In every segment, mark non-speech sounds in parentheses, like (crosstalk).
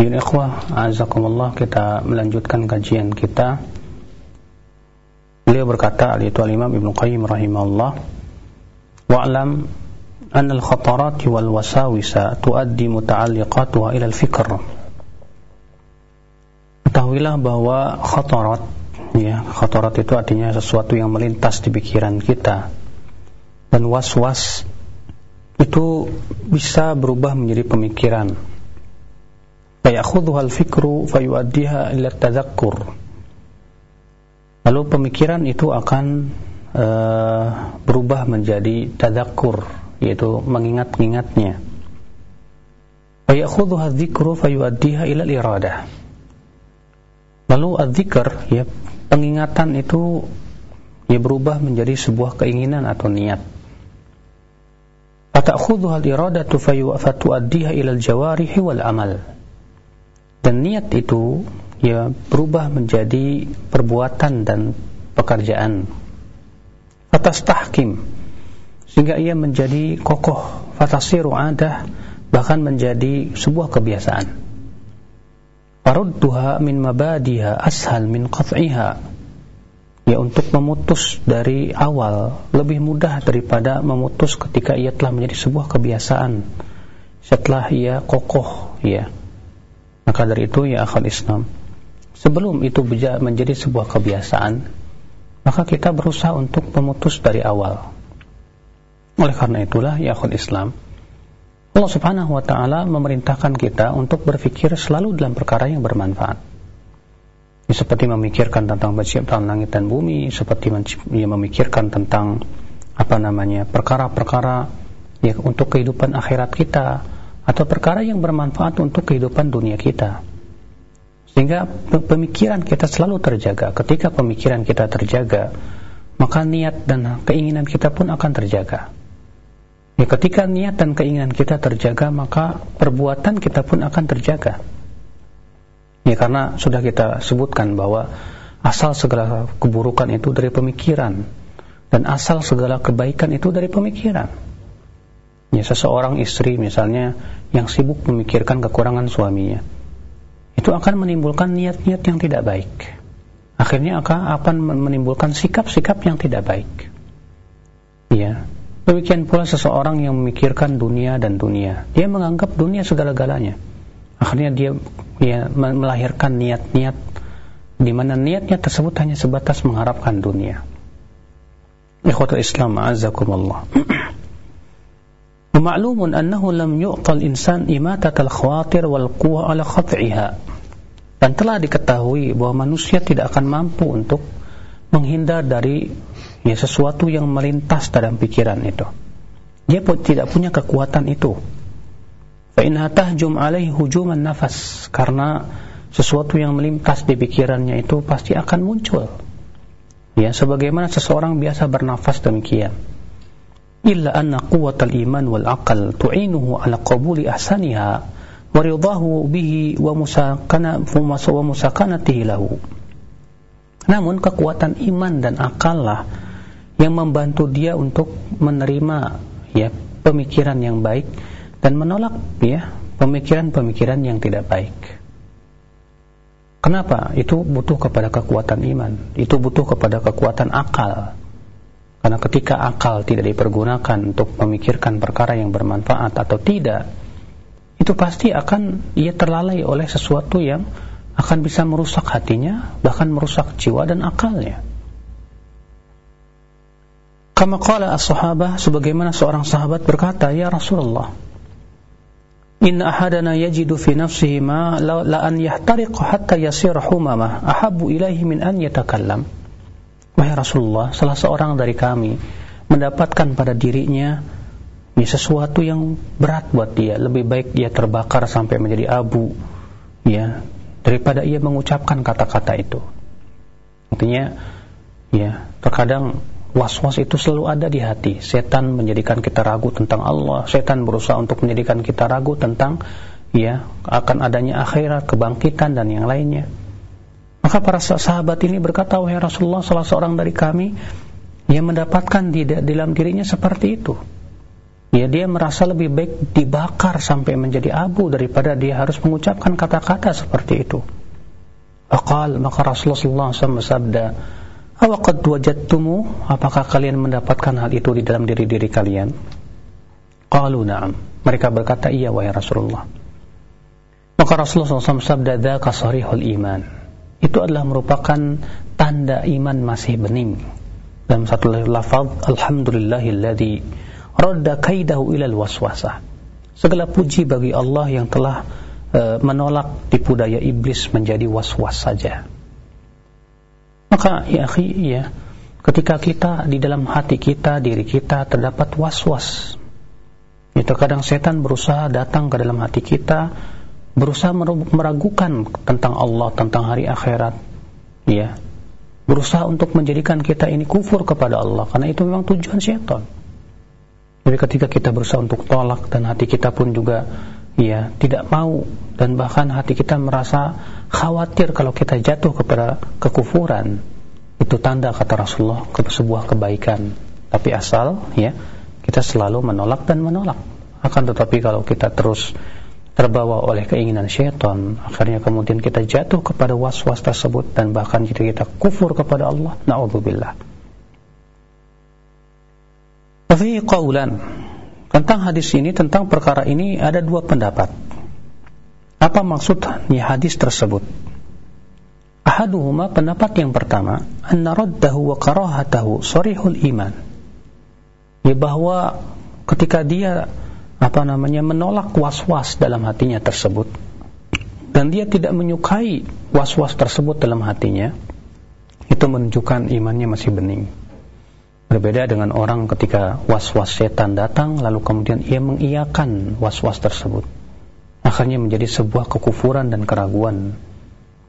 Yun ikhwah, azakumullah kita melanjutkan kajian kita. Beliau berkata, yaitu al-Imam Ibn Qayyim rahimahullah, "Wa'lam anna al-khatarat wal wasawisa tuaddi muta'alliqatuha ila al-fikr." Ketahuilah bahwa khatarat ya, khatarat itu artinya sesuatu yang melintas di pikiran kita. Dan was-was itu bisa berubah menjadi pemikiran fayakhudhuha al-fikru fayuaddiha ila tadhakkur. Lalu pemikiran itu akan uh, berubah menjadi tadhakkur yaitu mengingat-ingatnya. Fayakhudhuha dzikru fayuaddiha ila iradah lalu adzikr ya pengingatan itu ya berubah menjadi sebuah keinginan atau niat. Fatakhudhuha al-iradatu fayuaddiha ila al-jawarihi wal amal dan niat itu ya berubah menjadi perbuatan dan pekerjaan. Atas tahkim. Sehingga ia menjadi kokoh. Fatasiru adah. Bahkan menjadi sebuah kebiasaan. Farudduha min mabadiha ashal min qat'iha. Ya untuk memutus dari awal. Lebih mudah daripada memutus ketika ia telah menjadi sebuah kebiasaan. Setelah ia kokoh ya maka dari itu ya akal Islam, sebelum itu menjadi sebuah kebiasaan, maka kita berusaha untuk memutus dari awal. Oleh karena itulah ya akal Islam, Allah Subhanahu wa taala memerintahkan kita untuk berpikir selalu dalam perkara yang bermanfaat. Ya, seperti memikirkan tentang penciptaan langit dan bumi, seperti ya, memikirkan tentang apa namanya perkara-perkara ya untuk kehidupan akhirat kita, atau perkara yang bermanfaat untuk kehidupan dunia kita. Sehingga pemikiran kita selalu terjaga. Ketika pemikiran kita terjaga, maka niat dan keinginan kita pun akan terjaga. Ya, ketika niat dan keinginan kita terjaga, maka perbuatan kita pun akan terjaga. Ya, karena sudah kita sebutkan bahwa asal segala keburukan itu dari pemikiran dan asal segala kebaikan itu dari pemikiran. Ya, seseorang istri misalnya yang sibuk memikirkan kekurangan suaminya, itu akan menimbulkan niat-niat yang tidak baik. Akhirnya akan, menimbulkan sikap-sikap yang tidak baik. Ya, demikian pula seseorang yang memikirkan dunia dan dunia, dia menganggap dunia segala-galanya. Akhirnya dia ya, melahirkan niat-niat di mana niatnya tersebut hanya sebatas mengharapkan dunia. Ikhwatul Islam, azakumullah. (clears throat) ومعلوم أنه لم يعطى الإنسان إماتة الخواطر والقوة على خطعها dan telah diketahui bahwa manusia tidak akan mampu untuk menghindar dari ya sesuatu yang melintas dalam pikiran itu. Dia pun tidak punya kekuatan itu. Fa inna tahjum alaihi hujuman nafas karena sesuatu yang melintas di pikirannya itu pasti akan muncul. Ya, sebagaimana seseorang biasa bernafas demikian illa anna quwwatal iman wal aqal tu'inuhu ala qabuli ahsaniha wa ridahu bihi wa musakana wa musakanatihi lahu namun kekuatan iman dan akal lah yang membantu dia untuk menerima ya pemikiran yang baik dan menolak ya pemikiran-pemikiran yang tidak baik. Kenapa? Itu butuh kepada kekuatan iman, itu butuh kepada kekuatan akal. Karena ketika akal tidak dipergunakan untuk memikirkan perkara yang bermanfaat atau tidak, itu pasti akan ia terlalai oleh sesuatu yang akan bisa merusak hatinya, bahkan merusak jiwa dan akalnya. Kama qala as-sahabah sebagaimana seorang sahabat berkata, "Ya Rasulullah, Inna ahadana yajidu fi nafsihi ma la an yahtariq hatta yasira humama ahabbu ilaihi min an yatakallam." Wahai Rasulullah, salah seorang dari kami mendapatkan pada dirinya ini sesuatu yang berat buat dia. Lebih baik dia terbakar sampai menjadi abu, ya, daripada ia mengucapkan kata-kata itu. Artinya ya, terkadang was-was itu selalu ada di hati. Setan menjadikan kita ragu tentang Allah, setan berusaha untuk menjadikan kita ragu tentang ya akan adanya akhirat, kebangkitan dan yang lainnya. Maka para sahabat ini berkata, "Wahai Rasulullah, salah seorang dari kami yang mendapatkan di dalam dirinya seperti itu." Ya dia merasa lebih baik dibakar sampai menjadi abu daripada dia harus mengucapkan kata-kata seperti itu. Aqal maka Rasulullah SAW bersabda, Awaqad wajadtumu apakah kalian mendapatkan hal itu di dalam diri-diri kalian? Qalu na'am. Mereka berkata iya wahai Rasulullah. Maka Rasulullah SAW sabda dzaka sarihul iman. Itu adalah merupakan tanda iman masih bening. Dalam satu lafaz alhamdulillahilladzi radda kaidahu ilal waswasah. Segala puji bagi Allah yang telah uh, menolak tipu daya iblis menjadi was-was saja. Maka ya akhi ya, ketika kita di dalam hati kita, diri kita terdapat was-was. Ya, terkadang setan berusaha datang ke dalam hati kita, berusaha meragukan tentang Allah, tentang hari akhirat. Ya. Berusaha untuk menjadikan kita ini kufur kepada Allah karena itu memang tujuan setan. Jadi ketika kita berusaha untuk tolak dan hati kita pun juga ya tidak mau dan bahkan hati kita merasa khawatir kalau kita jatuh kepada kekufuran itu tanda kata Rasulullah ke sebuah kebaikan tapi asal ya kita selalu menolak dan menolak akan tetapi kalau kita terus terbawa oleh keinginan syaitan akhirnya kemudian kita jatuh kepada was-was tersebut dan bahkan kita kita kufur kepada Allah naudzubillah Fi qaulan tentang hadis ini, tentang perkara ini ada dua pendapat. Apa maksudnya hadis tersebut? Ahaduhuma pendapat yang pertama, anna raddahu wa karahatahu sarihul iman. Ya bahwa ketika dia apa namanya menolak was-was dalam hatinya tersebut dan dia tidak menyukai was-was tersebut dalam hatinya, itu menunjukkan imannya masih bening. Berbeda dengan orang ketika was-was setan datang lalu kemudian ia mengiyakan was-was tersebut. Akhirnya menjadi sebuah kekufuran dan keraguan.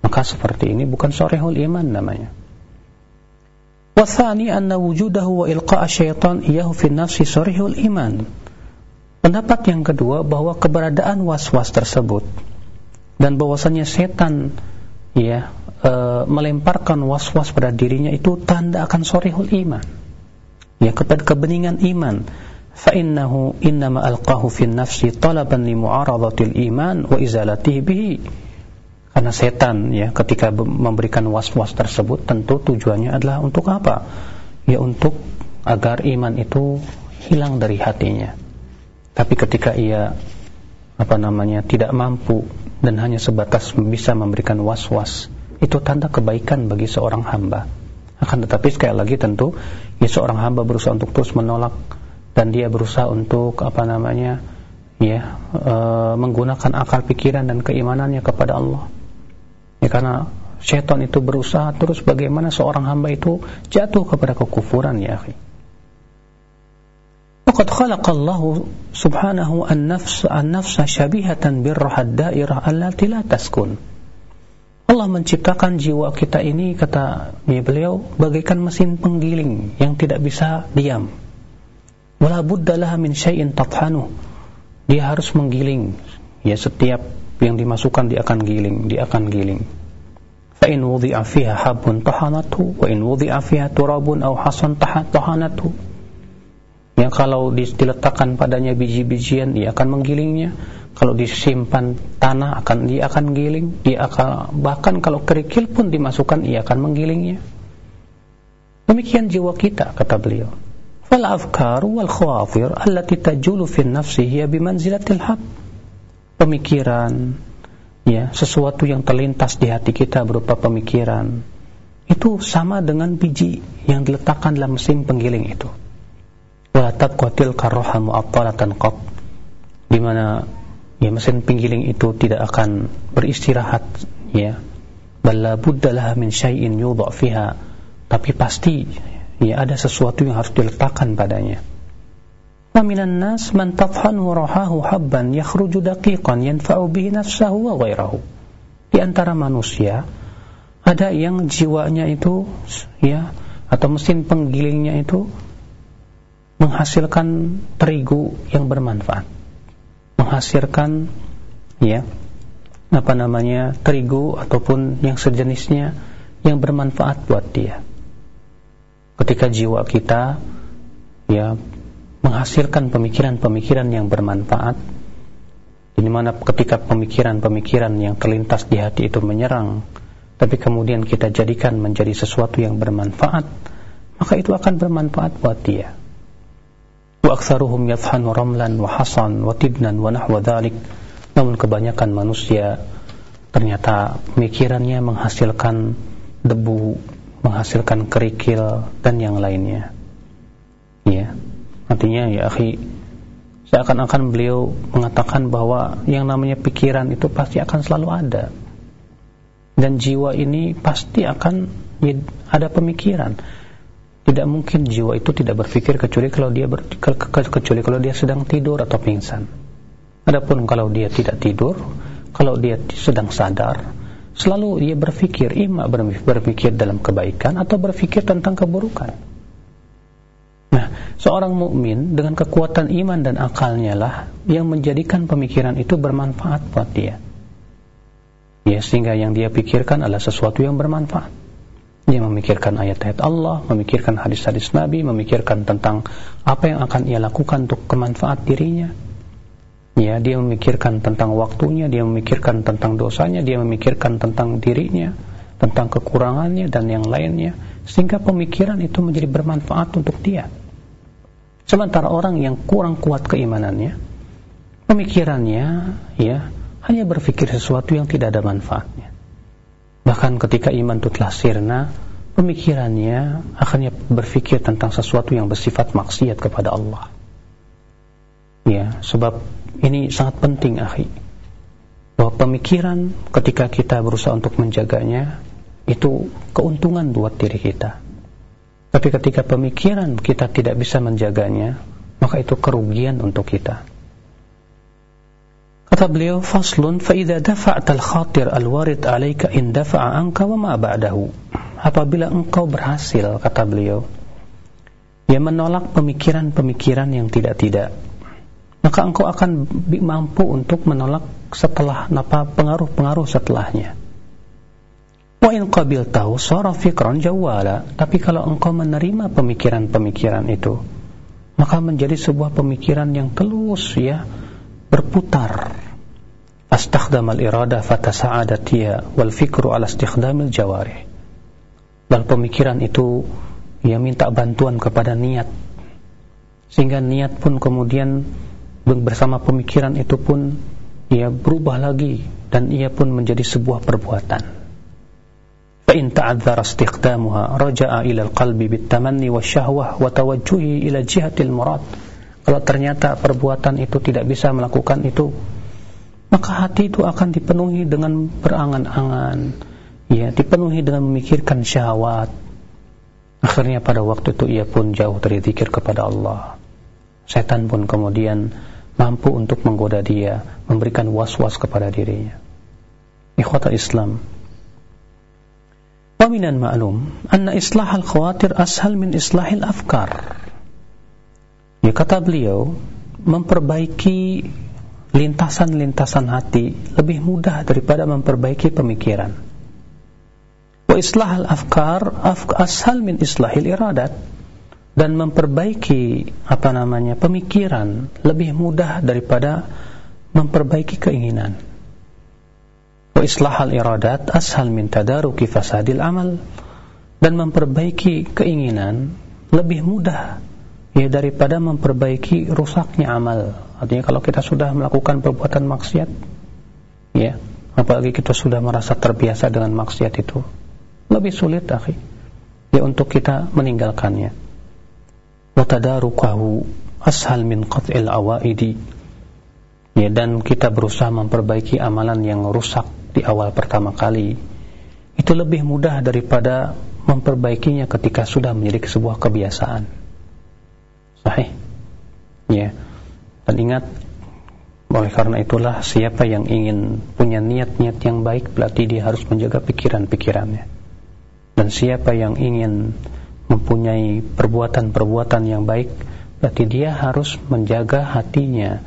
Maka seperti ini bukan sorehul iman namanya. Wathani anna wujudahu wa ilqa'a syaitan iyahu fi nafsi sorehul iman. Pendapat yang kedua bahwa keberadaan was-was tersebut dan bahwasanya setan ya e, melemparkan was-was pada dirinya itu tanda akan sorehul iman. Ya kepada kebeningan iman. Fa innahu innama alqahu fi nafsi talaban li mu'aradatil iman wa izalatihi karena setan ya ketika memberikan was-was tersebut tentu tujuannya adalah untuk apa? Ya untuk agar iman itu hilang dari hatinya tapi ketika ia apa namanya tidak mampu dan hanya sebatas bisa memberikan was-was itu tanda kebaikan bagi seorang hamba akan tetapi sekali lagi tentu ya seorang hamba berusaha untuk terus menolak dan dia berusaha untuk apa namanya ya e, menggunakan akal pikiran dan keimanannya kepada Allah. Ya karena syaitan itu berusaha terus bagaimana seorang hamba itu jatuh kepada kekufuran ya akhi. Waqad khalaqa Allah subhanahu an-nafs an-nafsa syabihatan birrahad dairah allati la taskun. Allah menciptakan jiwa kita ini kata beliau bagaikan mesin penggiling yang tidak bisa diam. Wala buddalah min syai'in tathanu. Dia harus menggiling. Ya setiap yang dimasukkan dia akan giling, dia akan giling. Fa in wudi'a fiha habun tahanatu wa in wudi'a fiha turabun aw hasan tahanatu. Ya kalau diletakkan padanya biji-bijian dia akan menggilingnya kalau disimpan tanah akan dia akan giling, dia akan bahkan kalau kerikil pun dimasukkan ia akan menggilingnya. Demikian jiwa kita kata beliau. Fal afkar wal khawafir allati tajulu fi nafsi hiya bimanzilatil hab. Pemikiran ya, sesuatu yang terlintas di hati kita berupa pemikiran itu sama dengan biji yang diletakkan dalam mesin penggiling itu. Wa tabqatil karraha mu'attalatan qat di mana ya mesin penggiling itu tidak akan beristirahat ya. Balla buddalah min syai'in yudha fiha. Tapi pasti ya ada sesuatu yang harus diletakkan padanya. Wa minan nas man tafhanu rahahu habban yakhruju daqiqan yanfa'u bihi nafsahu wa ghairahu. Di antara manusia ada yang jiwanya itu ya atau mesin penggilingnya itu menghasilkan terigu yang bermanfaat. Menghasilkan ya apa namanya terigu ataupun yang sejenisnya yang bermanfaat buat dia. Ketika jiwa kita ya menghasilkan pemikiran-pemikiran yang bermanfaat di mana ketika pemikiran-pemikiran yang terlintas di hati itu menyerang tapi kemudian kita jadikan menjadi sesuatu yang bermanfaat maka itu akan bermanfaat buat dia wa aktsaruhum yadhhanu ramlan wa hasan wa tibnan wa nahwa dhalik. Namun kebanyakan manusia ternyata pemikirannya menghasilkan debu menghasilkan kerikil dan yang lainnya. Ya. Artinya ya akhi seakan-akan beliau mengatakan bahwa yang namanya pikiran itu pasti akan selalu ada. Dan jiwa ini pasti akan ada pemikiran tidak mungkin jiwa itu tidak berpikir kecuali kalau dia ber, kecuali kalau dia sedang tidur atau pingsan. Adapun kalau dia tidak tidur kalau dia sedang sadar selalu dia berpikir ima berpikir dalam kebaikan atau berpikir tentang keburukan. Nah seorang mukmin dengan kekuatan iman dan akalnya lah yang menjadikan pemikiran itu bermanfaat buat dia. Ya sehingga yang dia pikirkan adalah sesuatu yang bermanfaat dia memikirkan ayat-ayat Allah memikirkan hadis-hadis Nabi memikirkan tentang apa yang akan ia lakukan untuk kemanfaat dirinya ya dia memikirkan tentang waktunya dia memikirkan tentang dosanya dia memikirkan tentang dirinya tentang kekurangannya dan yang lainnya sehingga pemikiran itu menjadi bermanfaat untuk dia sementara orang yang kurang kuat keimanannya pemikirannya ya hanya berpikir sesuatu yang tidak ada manfaatnya. Bahkan ketika iman itu telah sirna, pemikirannya akhirnya berpikir tentang sesuatu yang bersifat maksiat kepada Allah. Ya, sebab ini sangat penting, akhi. Bahwa pemikiran ketika kita berusaha untuk menjaganya itu keuntungan buat diri kita. Tapi ketika pemikiran kita tidak bisa menjaganya, maka itu kerugian untuk kita. Kata beliau, faslun faida dafa'tal khatir alwarid alaika in dafa'a anka wa ma ba'dahu. Apabila engkau berhasil, kata beliau, ya menolak pemikiran-pemikiran yang tidak-tidak, maka engkau akan mampu untuk menolak setelah apa pengaruh-pengaruh setelahnya. Wa in qabiltahu sara fikran jawala. Tapi kalau engkau menerima pemikiran-pemikiran itu, maka menjadi sebuah pemikiran yang telus ya, berputar. Astakhdam al-irada fatasa'adat hiya wal fikru ala istikhdamil jawarih. Dan pemikiran itu ia minta bantuan kepada niat. Sehingga niat pun kemudian bersama pemikiran itu pun ia berubah lagi dan ia pun menjadi sebuah perbuatan. Fa in ta'adzara istikhdamuha raja'a ila al-qalbi bit-tamanni wasyahwah wa tawajjuhi ila jihatil murad kalau ternyata perbuatan itu tidak bisa melakukan itu, maka hati itu akan dipenuhi dengan berangan-angan, ya, dipenuhi dengan memikirkan syahwat. Akhirnya pada waktu itu ia pun jauh dari zikir kepada Allah. Setan pun kemudian mampu untuk menggoda dia, memberikan was-was kepada dirinya. Ikhwata Islam. Wa minan ma'lum anna islahal khawatir ashal min islahil afkar. Ya kata beliau, memperbaiki lintasan-lintasan hati lebih mudah daripada memperbaiki pemikiran. Wa islahal afkar afk ashal min islahil iradat dan memperbaiki apa namanya pemikiran lebih mudah daripada memperbaiki keinginan. Wa islahal iradat ashal min tadaruki fasadil amal dan memperbaiki keinginan lebih mudah ya daripada memperbaiki rusaknya amal. Artinya kalau kita sudah melakukan perbuatan maksiat, ya, apalagi kita sudah merasa terbiasa dengan maksiat itu, lebih sulit, akhi, ya untuk kita meninggalkannya. Watadarukahu ashal min qat'il awaidi. Ya, dan kita berusaha memperbaiki amalan yang rusak di awal pertama kali. Itu lebih mudah daripada memperbaikinya ketika sudah menjadi sebuah kebiasaan Sahih. Ya. Dan ingat oleh karena itulah siapa yang ingin punya niat-niat yang baik berarti dia harus menjaga pikiran-pikirannya. Dan siapa yang ingin mempunyai perbuatan-perbuatan yang baik berarti dia harus menjaga hatinya,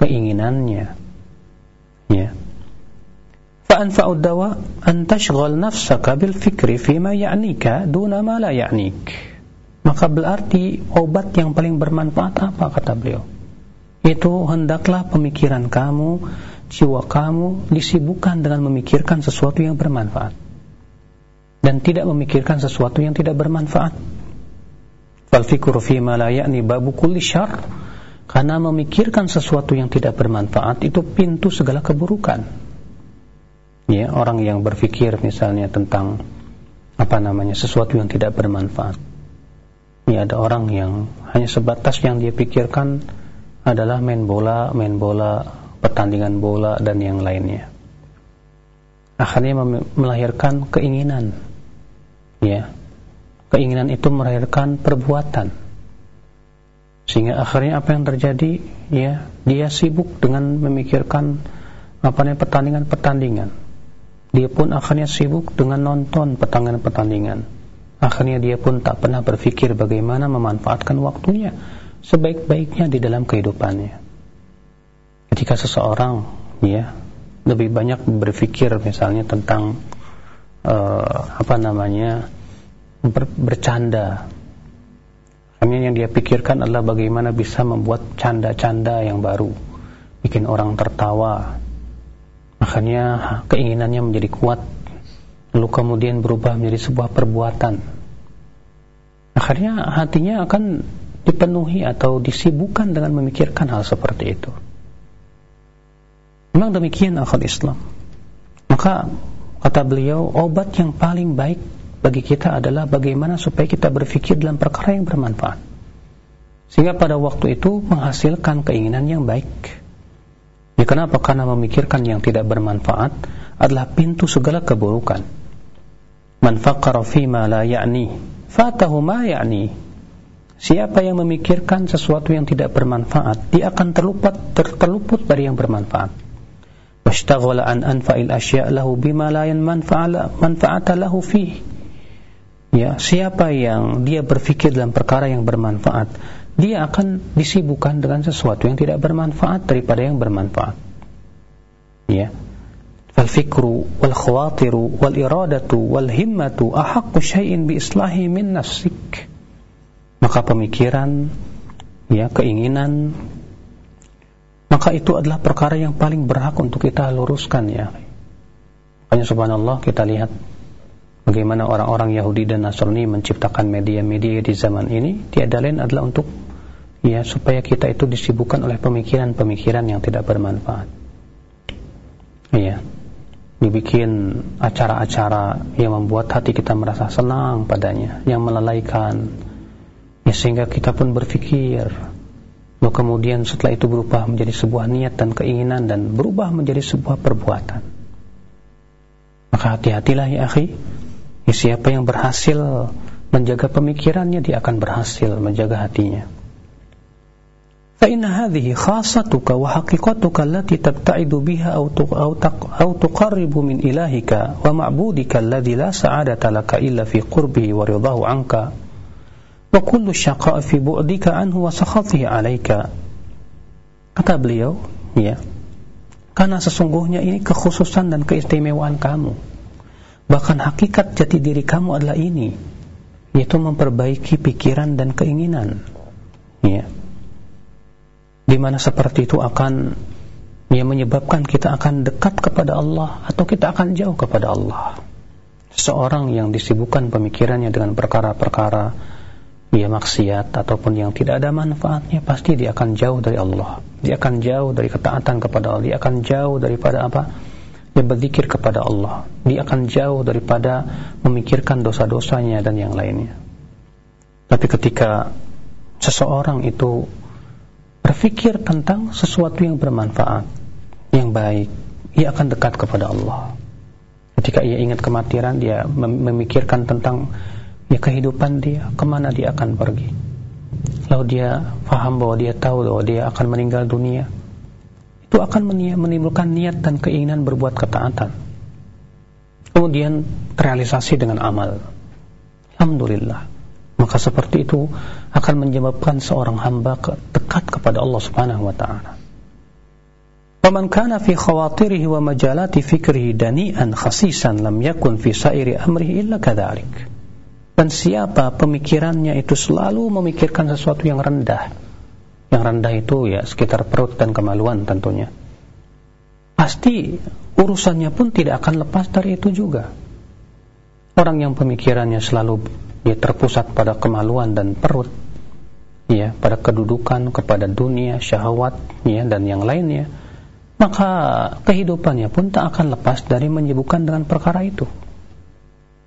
keinginannya. Ya. فأنفع الدواء أن تشغل نفسك بالفكر فيما يعنيك دون ما لا يعنيك maka berarti obat yang paling bermanfaat apa kata beliau itu hendaklah pemikiran kamu, jiwa kamu disibukkan dengan memikirkan sesuatu yang bermanfaat dan tidak memikirkan sesuatu yang tidak bermanfaat. Fal fikru fi ma la ya'ni babu kulli syarr. Karena memikirkan sesuatu yang tidak bermanfaat itu pintu segala keburukan. Ya, orang yang berpikir misalnya tentang apa namanya sesuatu yang tidak bermanfaat. Ya, ada orang yang hanya sebatas yang dia pikirkan adalah main bola, main bola, pertandingan bola dan yang lainnya. Akhirnya melahirkan keinginan. Ya. Keinginan itu melahirkan perbuatan. Sehingga akhirnya apa yang terjadi? Ya, dia sibuk dengan memikirkan apa namanya pertandingan-pertandingan. Dia pun akhirnya sibuk dengan nonton pertandingan-pertandingan. Akhirnya dia pun tak pernah berpikir bagaimana memanfaatkan waktunya sebaik-baiknya di dalam kehidupannya. Ketika seseorang ya lebih banyak berpikir misalnya tentang uh, apa namanya ber, bercanda. Hanya yang dia pikirkan adalah bagaimana bisa membuat canda-canda yang baru, bikin orang tertawa. Makanya keinginannya menjadi kuat, lalu kemudian berubah menjadi sebuah perbuatan. Akhirnya hatinya akan dipenuhi atau disibukkan dengan memikirkan hal seperti itu. Memang demikian akal Islam. Maka kata beliau, obat yang paling baik bagi kita adalah bagaimana supaya kita berpikir dalam perkara yang bermanfaat. Sehingga pada waktu itu menghasilkan keinginan yang baik. Ya kenapa? Karena memikirkan yang tidak bermanfaat adalah pintu segala keburukan. Man faqara fima la ya'ni, fatahu ma ya'ni. Siapa yang memikirkan sesuatu yang tidak bermanfaat, dia akan terluput terluput dari yang bermanfaat. Washtaghala an anfa'il asya' lahu bima la manfa'ata lahu fi. Ya, siapa yang dia berpikir dalam perkara yang bermanfaat, dia akan disibukkan dengan sesuatu yang tidak bermanfaat daripada yang bermanfaat. Ya. Fal fikru wal khawatiru wal iradatu wal himmatu ahaqqu syai'in bi islahi min nafsik maka pemikiran ya keinginan maka itu adalah perkara yang paling berhak untuk kita luruskan ya makanya subhanallah kita lihat bagaimana orang-orang Yahudi dan Nasrani menciptakan media-media di zaman ini tiada lain adalah untuk ya supaya kita itu disibukkan oleh pemikiran-pemikiran yang tidak bermanfaat. Iya. Dibikin acara-acara yang membuat hati kita merasa senang padanya yang melalaikan. Ya, sehingga kita pun berpikir lalu kemudian setelah itu berubah menjadi sebuah niat dan keinginan dan berubah menjadi sebuah perbuatan. Maka hati-hatilah ya akhi. ya, ya, Siapa yang berhasil menjaga pemikirannya dia akan berhasil menjaga hatinya. Fa inna hadhihi khassatuka wa haqiqatuka allati tabta'idu biha aw aw tuqarribu min ilahika wa ma'budika alladhi la sa'adata laka illa fi qurbihi wa ridahu 'anka wa kullu syaqa' fi bu'dika anhu wa sakhatihi 'alaika. Kata beliau, ya. Karena sesungguhnya ini kekhususan dan keistimewaan kamu bahkan hakikat jati diri kamu adalah ini yaitu memperbaiki pikiran dan keinginan. Ya. Di mana seperti itu akan ya menyebabkan kita akan dekat kepada Allah atau kita akan jauh kepada Allah. Seorang yang disibukkan pemikirannya dengan perkara-perkara dia maksiat ataupun yang tidak ada manfaatnya pasti dia akan jauh dari Allah. Dia akan jauh dari ketaatan kepada Allah. Dia akan jauh daripada apa dia berzikir kepada Allah dia akan jauh daripada memikirkan dosa-dosanya dan yang lainnya tapi ketika seseorang itu berpikir tentang sesuatu yang bermanfaat yang baik ia akan dekat kepada Allah ketika ia ingat kematian dia memikirkan tentang ya kehidupan dia, ke mana dia akan pergi. Lalu dia faham bahwa dia tahu bahwa dia akan meninggal dunia itu akan menimbulkan niat dan keinginan berbuat ketaatan. Kemudian terrealisasi dengan amal. Alhamdulillah. Maka seperti itu akan menyebabkan seorang hamba dekat kepada Allah Subhanahu wa taala. ومن كان في خواطره ومجالات فكره دنيئا خسيسا لم يكن في سائر أمره إلا كذلك dan siapa pemikirannya itu selalu memikirkan sesuatu yang rendah yang rendah itu ya sekitar perut dan kemaluan tentunya pasti urusannya pun tidak akan lepas dari itu juga orang yang pemikirannya selalu ya, terpusat pada kemaluan dan perut ya pada kedudukan kepada dunia syahwat ya dan yang lainnya maka kehidupannya pun tak akan lepas dari menyibukkan dengan perkara itu.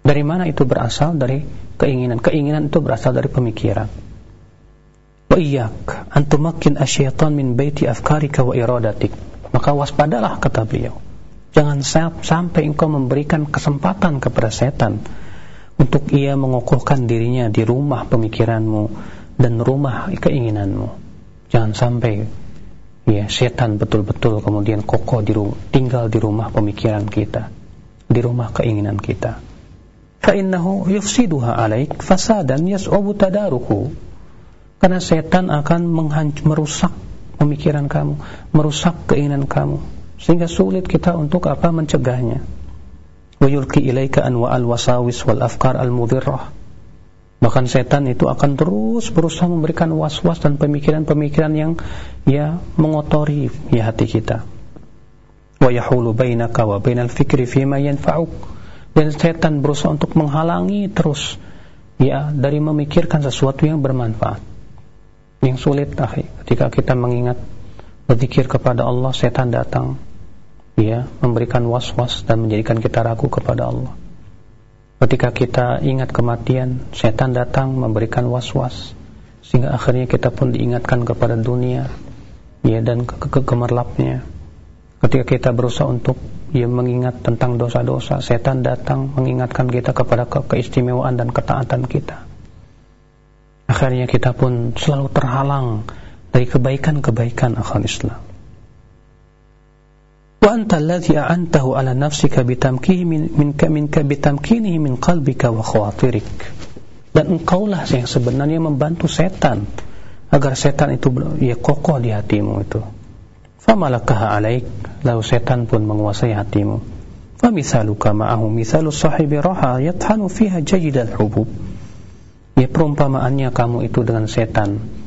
Dari mana itu berasal? Dari keinginan. Keinginan itu berasal dari pemikiran. Wa iyyak an tumakkin asyaitan min baiti afkarika wa iradatik. Maka waspadalah kata beliau. Jangan sampai engkau memberikan kesempatan kepada setan untuk ia mengukuhkan dirinya di rumah pemikiranmu dan rumah keinginanmu. Jangan sampai ya setan betul-betul kemudian kokoh di rumah, tinggal di rumah pemikiran kita di rumah keinginan kita fa innahu yufsiduha alaik fasadan yas'ubu tadaruku karena setan akan merusak pemikiran kamu merusak keinginan kamu sehingga sulit kita untuk apa mencegahnya wa yulqi ilaika anwa al wasawis wal afkar al mudhirrah Bahkan setan itu akan terus berusaha memberikan was-was dan pemikiran-pemikiran yang ya mengotori ya hati kita. Bainaka wa bainal fikri fima yanfa'uk. Dan setan berusaha untuk menghalangi terus ya dari memikirkan sesuatu yang bermanfaat. Yang sulit akhi, ketika kita mengingat berzikir kepada Allah, setan datang ya memberikan was-was dan menjadikan kita ragu kepada Allah. Ketika kita ingat kematian, setan datang memberikan was-was sehingga akhirnya kita pun diingatkan kepada dunia ya dan ke ke kemerlapnya. Ketika kita berusaha untuk ya mengingat tentang dosa-dosa, setan datang mengingatkan kita kepada ke keistimewaan dan ketaatan kita. Akhirnya kita pun selalu terhalang dari kebaikan-kebaikan akhlak Islam. Wa anta allazi a'antahu ala nafsika bitamkihi min minka minka bitamkinihi min qalbika wa khawatirik. Dan engkaulah yang sebenarnya membantu setan agar setan itu ya kokoh di hatimu itu. Famalakaha alaik, lalu setan pun menguasai hatimu. Famisaluka ma'ahu misalu sahibi raha yathanu fiha jayidal hubub ya perumpamaannya kamu itu dengan setan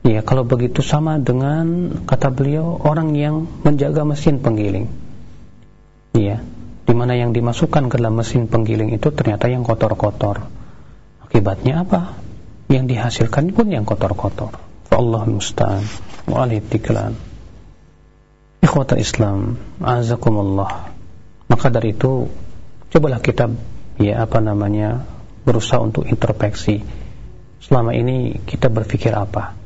Ya, kalau begitu sama dengan kata beliau orang yang menjaga mesin penggiling. Iya, di mana yang dimasukkan ke dalam mesin penggiling itu ternyata yang kotor-kotor. Akibatnya apa? Yang dihasilkan pun yang kotor-kotor. Allah musta'an wa tiklan. Ikhwatal Islam, azakumullah. Maka dari itu cobalah kita ya apa namanya berusaha untuk introspeksi. Selama ini kita berpikir apa?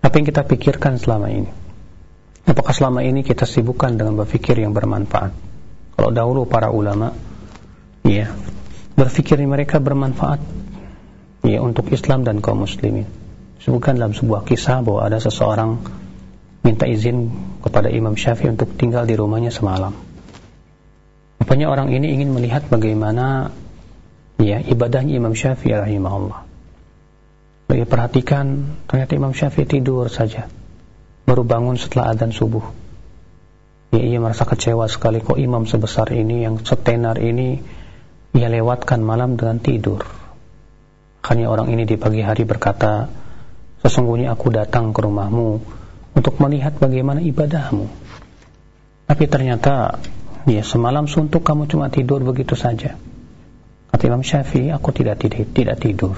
Apa yang kita pikirkan selama ini? Apakah selama ini kita sibukkan dengan berpikir yang bermanfaat? Kalau dahulu para ulama, ya, berpikir mereka bermanfaat, ya, untuk Islam dan kaum muslimin. Sebutkan dalam sebuah kisah bahwa ada seseorang minta izin kepada Imam Syafi'i untuk tinggal di rumahnya semalam. Rupanya orang ini ingin melihat bagaimana ya ibadahnya Imam Syafi'i rahimahullah. Bagi perhatikan, ternyata Imam Syafi'i tidur saja. Baru bangun setelah adzan subuh. Ya, ia merasa kecewa sekali kok imam sebesar ini yang setenar ini ia lewatkan malam dengan tidur. Hanya orang ini di pagi hari berkata, sesungguhnya aku datang ke rumahmu untuk melihat bagaimana ibadahmu. Tapi ternyata, ya semalam suntuk kamu cuma tidur begitu saja. Kata Imam Syafi'i, aku tidak tidur. Tidak tidur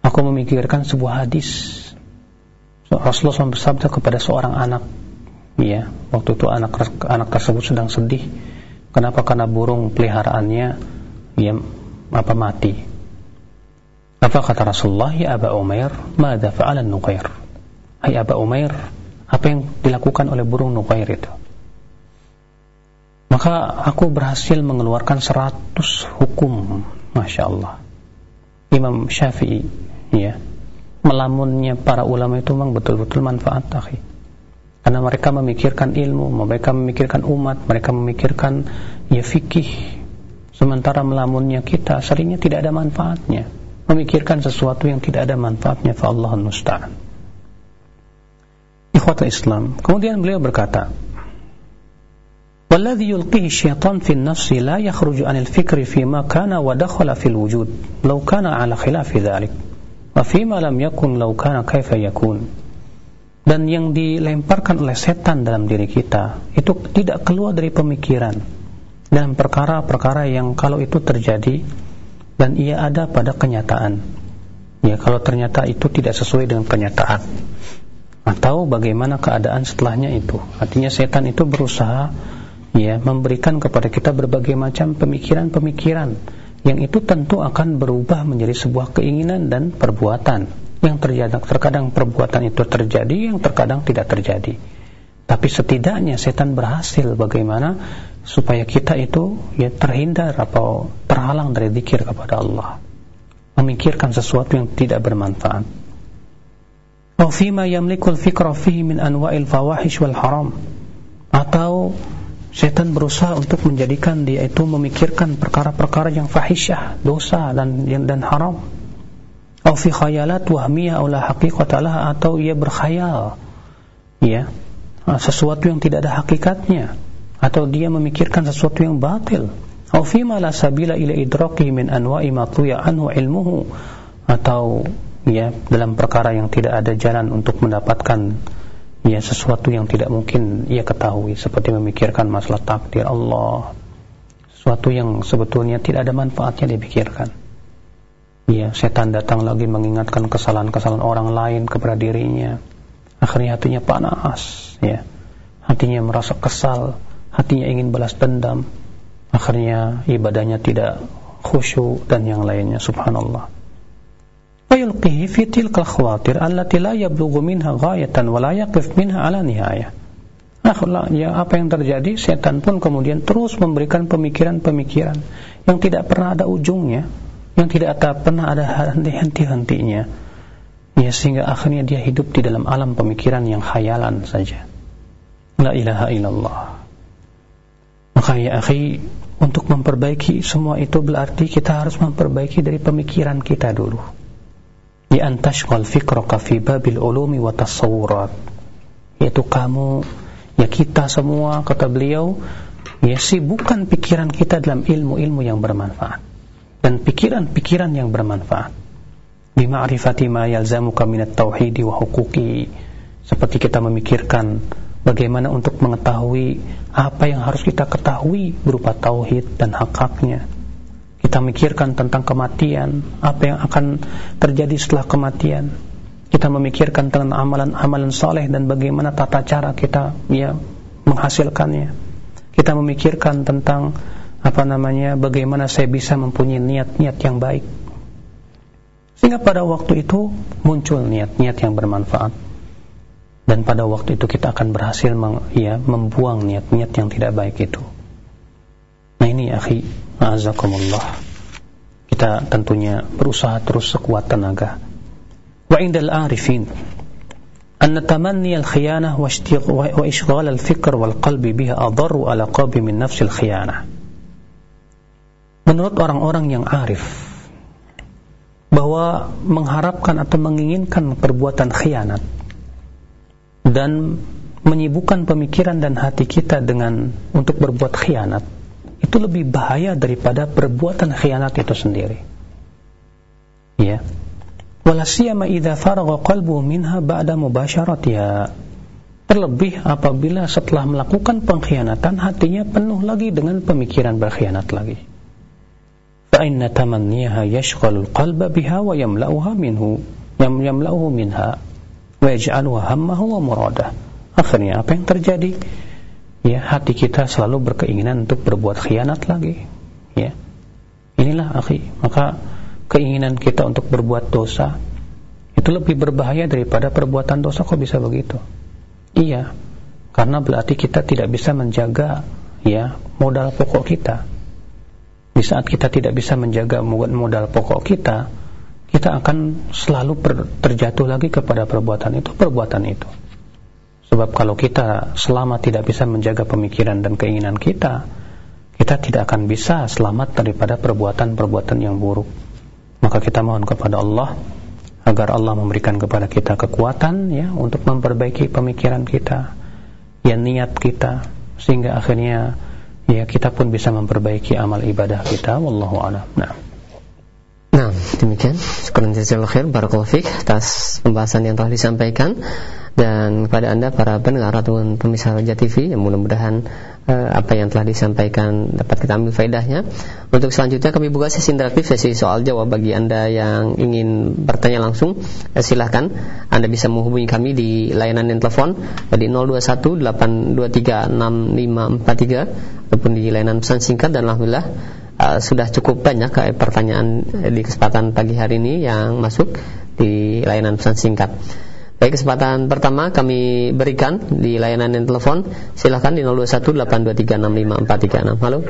Aku memikirkan sebuah hadis. Rasulullah bersabda kepada seorang anak, ya, waktu itu anak anak tersebut sedang sedih. Kenapa? Karena burung peliharaannya ya apa mati. Apa kata Rasulullah? Ya Aba Umair, mada fa'alan Nuqair? Hai Aba Umair, apa yang dilakukan oleh burung Nuqair itu? Maka aku berhasil mengeluarkan seratus hukum, Masya Allah. Imam Syafi'i ya melamunnya para ulama itu memang betul-betul manfaat akhi Karena mereka memikirkan ilmu, mereka memikirkan umat, mereka memikirkan ya fikih. Sementara melamunnya kita seringnya tidak ada manfaatnya. Memikirkan sesuatu yang tidak ada manfaatnya. Fa Allah musta'an. Islam. Kemudian beliau berkata, والذي يلقيه الشيطان في النفس لا يخرج عن الفكر فيما كان ودخل في الوجود لو كان على خلاف ذلك وفيما لم يكن لو كان كيف يكون dan yang dilemparkan oleh setan dalam diri kita itu tidak keluar dari pemikiran dan perkara-perkara yang kalau itu terjadi dan ia ada pada kenyataan ya kalau ternyata itu tidak sesuai dengan kenyataan atau bagaimana keadaan setelahnya itu artinya setan itu berusaha ya memberikan kepada kita berbagai macam pemikiran-pemikiran yang itu tentu akan berubah menjadi sebuah keinginan dan perbuatan. Yang terjadi terkadang perbuatan itu terjadi yang terkadang tidak terjadi. Tapi setidaknya setan berhasil bagaimana supaya kita itu ya terhindar atau terhalang dari zikir kepada Allah. Memikirkan sesuatu yang tidak bermanfaat. Wa fima yamlikul fikra fihi min anwa'il fawahish wal haram. Atau Setan berusaha untuk menjadikan dia itu memikirkan perkara-perkara yang fahisyah, dosa dan dan haram. Atau fi khayalat wahmiyah aw la haqiqatalah atau ia berkhayal. Ya. Sesuatu yang tidak ada hakikatnya atau dia memikirkan sesuatu yang batil. Atau fi ma la sabila ila idraki min anwa'i ma tuya anhu ilmuhu atau ya dalam perkara yang tidak ada jalan untuk mendapatkan ya sesuatu yang tidak mungkin ia ketahui seperti memikirkan masalah takdir Allah. Sesuatu yang sebetulnya tidak ada manfaatnya dipikirkan. Ya setan datang lagi mengingatkan kesalahan-kesalahan orang lain kepada dirinya. Akhirnya hatinya panas ya. Hatinya merasa kesal hatinya ingin balas dendam. Akhirnya ibadahnya tidak khusyuk dan yang lainnya subhanallah ويلقيه في تلك الخواطر التي لا يبلغ منها غاية ولا يقف منها على نهاية Nah, ya apa yang terjadi, setan pun kemudian terus memberikan pemikiran-pemikiran yang tidak pernah ada ujungnya, yang tidak ada, pernah ada henti-hentinya. Ya, sehingga akhirnya dia hidup di dalam alam pemikiran yang khayalan saja. La ilaha illallah. Maka ya akhi, untuk memperbaiki semua itu berarti kita harus memperbaiki dari pemikiran kita dulu bi an tashghal fikraka fi babil ulumi wa tasawurat. Yaitu kamu ya kita semua kata beliau ya sibukkan pikiran kita dalam ilmu-ilmu yang bermanfaat. Dan pikiran-pikiran yang bermanfaat. Bi ma'rifati ma yalzamuka minat tauhidi wa hukuki seperti kita memikirkan bagaimana untuk mengetahui apa yang harus kita ketahui berupa tauhid dan hak-haknya kita mikirkan tentang kematian, apa yang akan terjadi setelah kematian. Kita memikirkan tentang amalan-amalan soleh dan bagaimana tata cara kita ya menghasilkannya. Kita memikirkan tentang apa namanya bagaimana saya bisa mempunyai niat-niat yang baik. Sehingga pada waktu itu muncul niat-niat yang bermanfaat. Dan pada waktu itu kita akan berhasil meng, ya, membuang niat-niat yang tidak baik itu. Nah ini akhi, azakumullah. Kita tentunya berusaha terus sekuat tenaga. Wa indal arifin أن تمني الخيانة وإشغال الفكر والقلب بها أضر على قلب من نفس الخيانة Menurut orang-orang yang arif bahwa mengharapkan atau menginginkan perbuatan khianat dan menyibukkan pemikiran dan hati kita dengan untuk berbuat khianat itu lebih bahaya daripada perbuatan khianat itu sendiri. Ya. Wala siyama idza faragha qalbuhu minha ba'da mubasharatiha. Terlebih apabila setelah melakukan pengkhianatan hatinya penuh lagi dengan pemikiran berkhianat lagi. Fa inna tamanniha yashghalul qalba biha wa yamla'uha minhu yam yamla'uhu minha wa yaj'aluha hammahu wa muradah. Akhirnya apa yang terjadi? Ya hati kita selalu berkeinginan untuk berbuat khianat lagi. Ya. Inilah akhi. Maka keinginan kita untuk berbuat dosa itu lebih berbahaya daripada perbuatan dosa. Kok bisa begitu? Iya. Karena berarti kita tidak bisa menjaga ya modal pokok kita. Di saat kita tidak bisa menjaga modal pokok kita kita akan selalu terjatuh lagi kepada perbuatan itu perbuatan itu Sebab kalau kita selama tidak bisa menjaga pemikiran dan keinginan kita, kita tidak akan bisa selamat daripada perbuatan-perbuatan yang buruk. Maka kita mohon kepada Allah agar Allah memberikan kepada kita kekuatan ya untuk memperbaiki pemikiran kita, ya niat kita sehingga akhirnya ya kita pun bisa memperbaiki amal ibadah kita wallahu a'lam. Nah. Nah, demikian. Syukuran jazakallahu khair barakallahu atas pembahasan yang telah disampaikan dan kepada Anda para pendengar atau pemirsa Raja TV yang mudah-mudahan uh, apa yang telah disampaikan dapat kita ambil faedahnya. Untuk selanjutnya kami buka sesi interaktif sesi soal jawab bagi Anda yang ingin bertanya langsung eh, silahkan Anda bisa menghubungi kami di layanan yang telepon di 021 823 6543 ataupun di layanan pesan singkat dan alhamdulillah uh, sudah cukup banyak uh, pertanyaan di kesempatan pagi hari ini yang masuk di layanan pesan singkat. Baik, kesempatan pertama kami berikan di layanan yang telepon. Silahkan di 0218236543. Halo.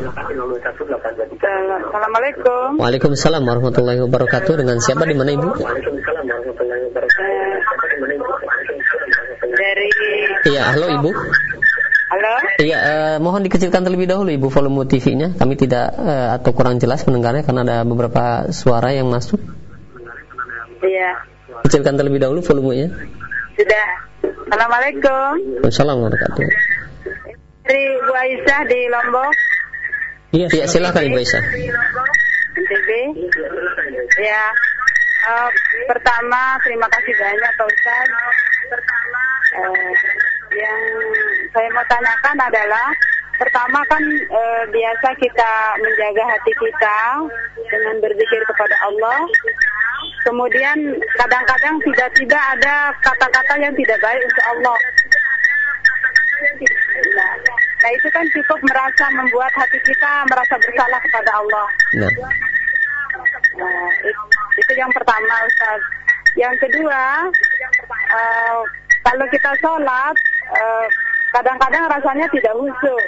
Assalamualaikum. Waalaikumsalam warahmatullahi wabarakatuh. Dengan siapa di mana Ibu? Waalaikumsalam warahmatullahi wabarakatuh. Dari Iya, halo Ibu. Halo. Iya, eh, mohon dikecilkan terlebih dahulu Ibu volume TV-nya. Kami tidak eh, atau kurang jelas mendengarnya karena ada beberapa suara yang masuk. Iya. Kecilkan terlebih dahulu volumenya. Sudah. Assalamualaikum. Assalamualaikum warahmatullahi Dari Bu Aisyah di Lombok. Iya, iya silakan Ibu Aisyah. NTB. Ya. Eh, pertama, terima kasih banyak Pak Ustaz. Eh, yang saya mau tanyakan adalah pertama kan eh, biasa kita menjaga hati kita dengan berzikir kepada Allah. Kemudian kadang-kadang tiba-tiba ada kata-kata yang tidak baik untuk Allah. Nah, nah itu kan cukup merasa membuat hati kita merasa bersalah kepada Allah. Nah, Nah, itu, itu yang pertama Ustaz. Yang kedua, eh, kalau kita sholat, eh, kadang-kadang rasanya tidak khusyuk.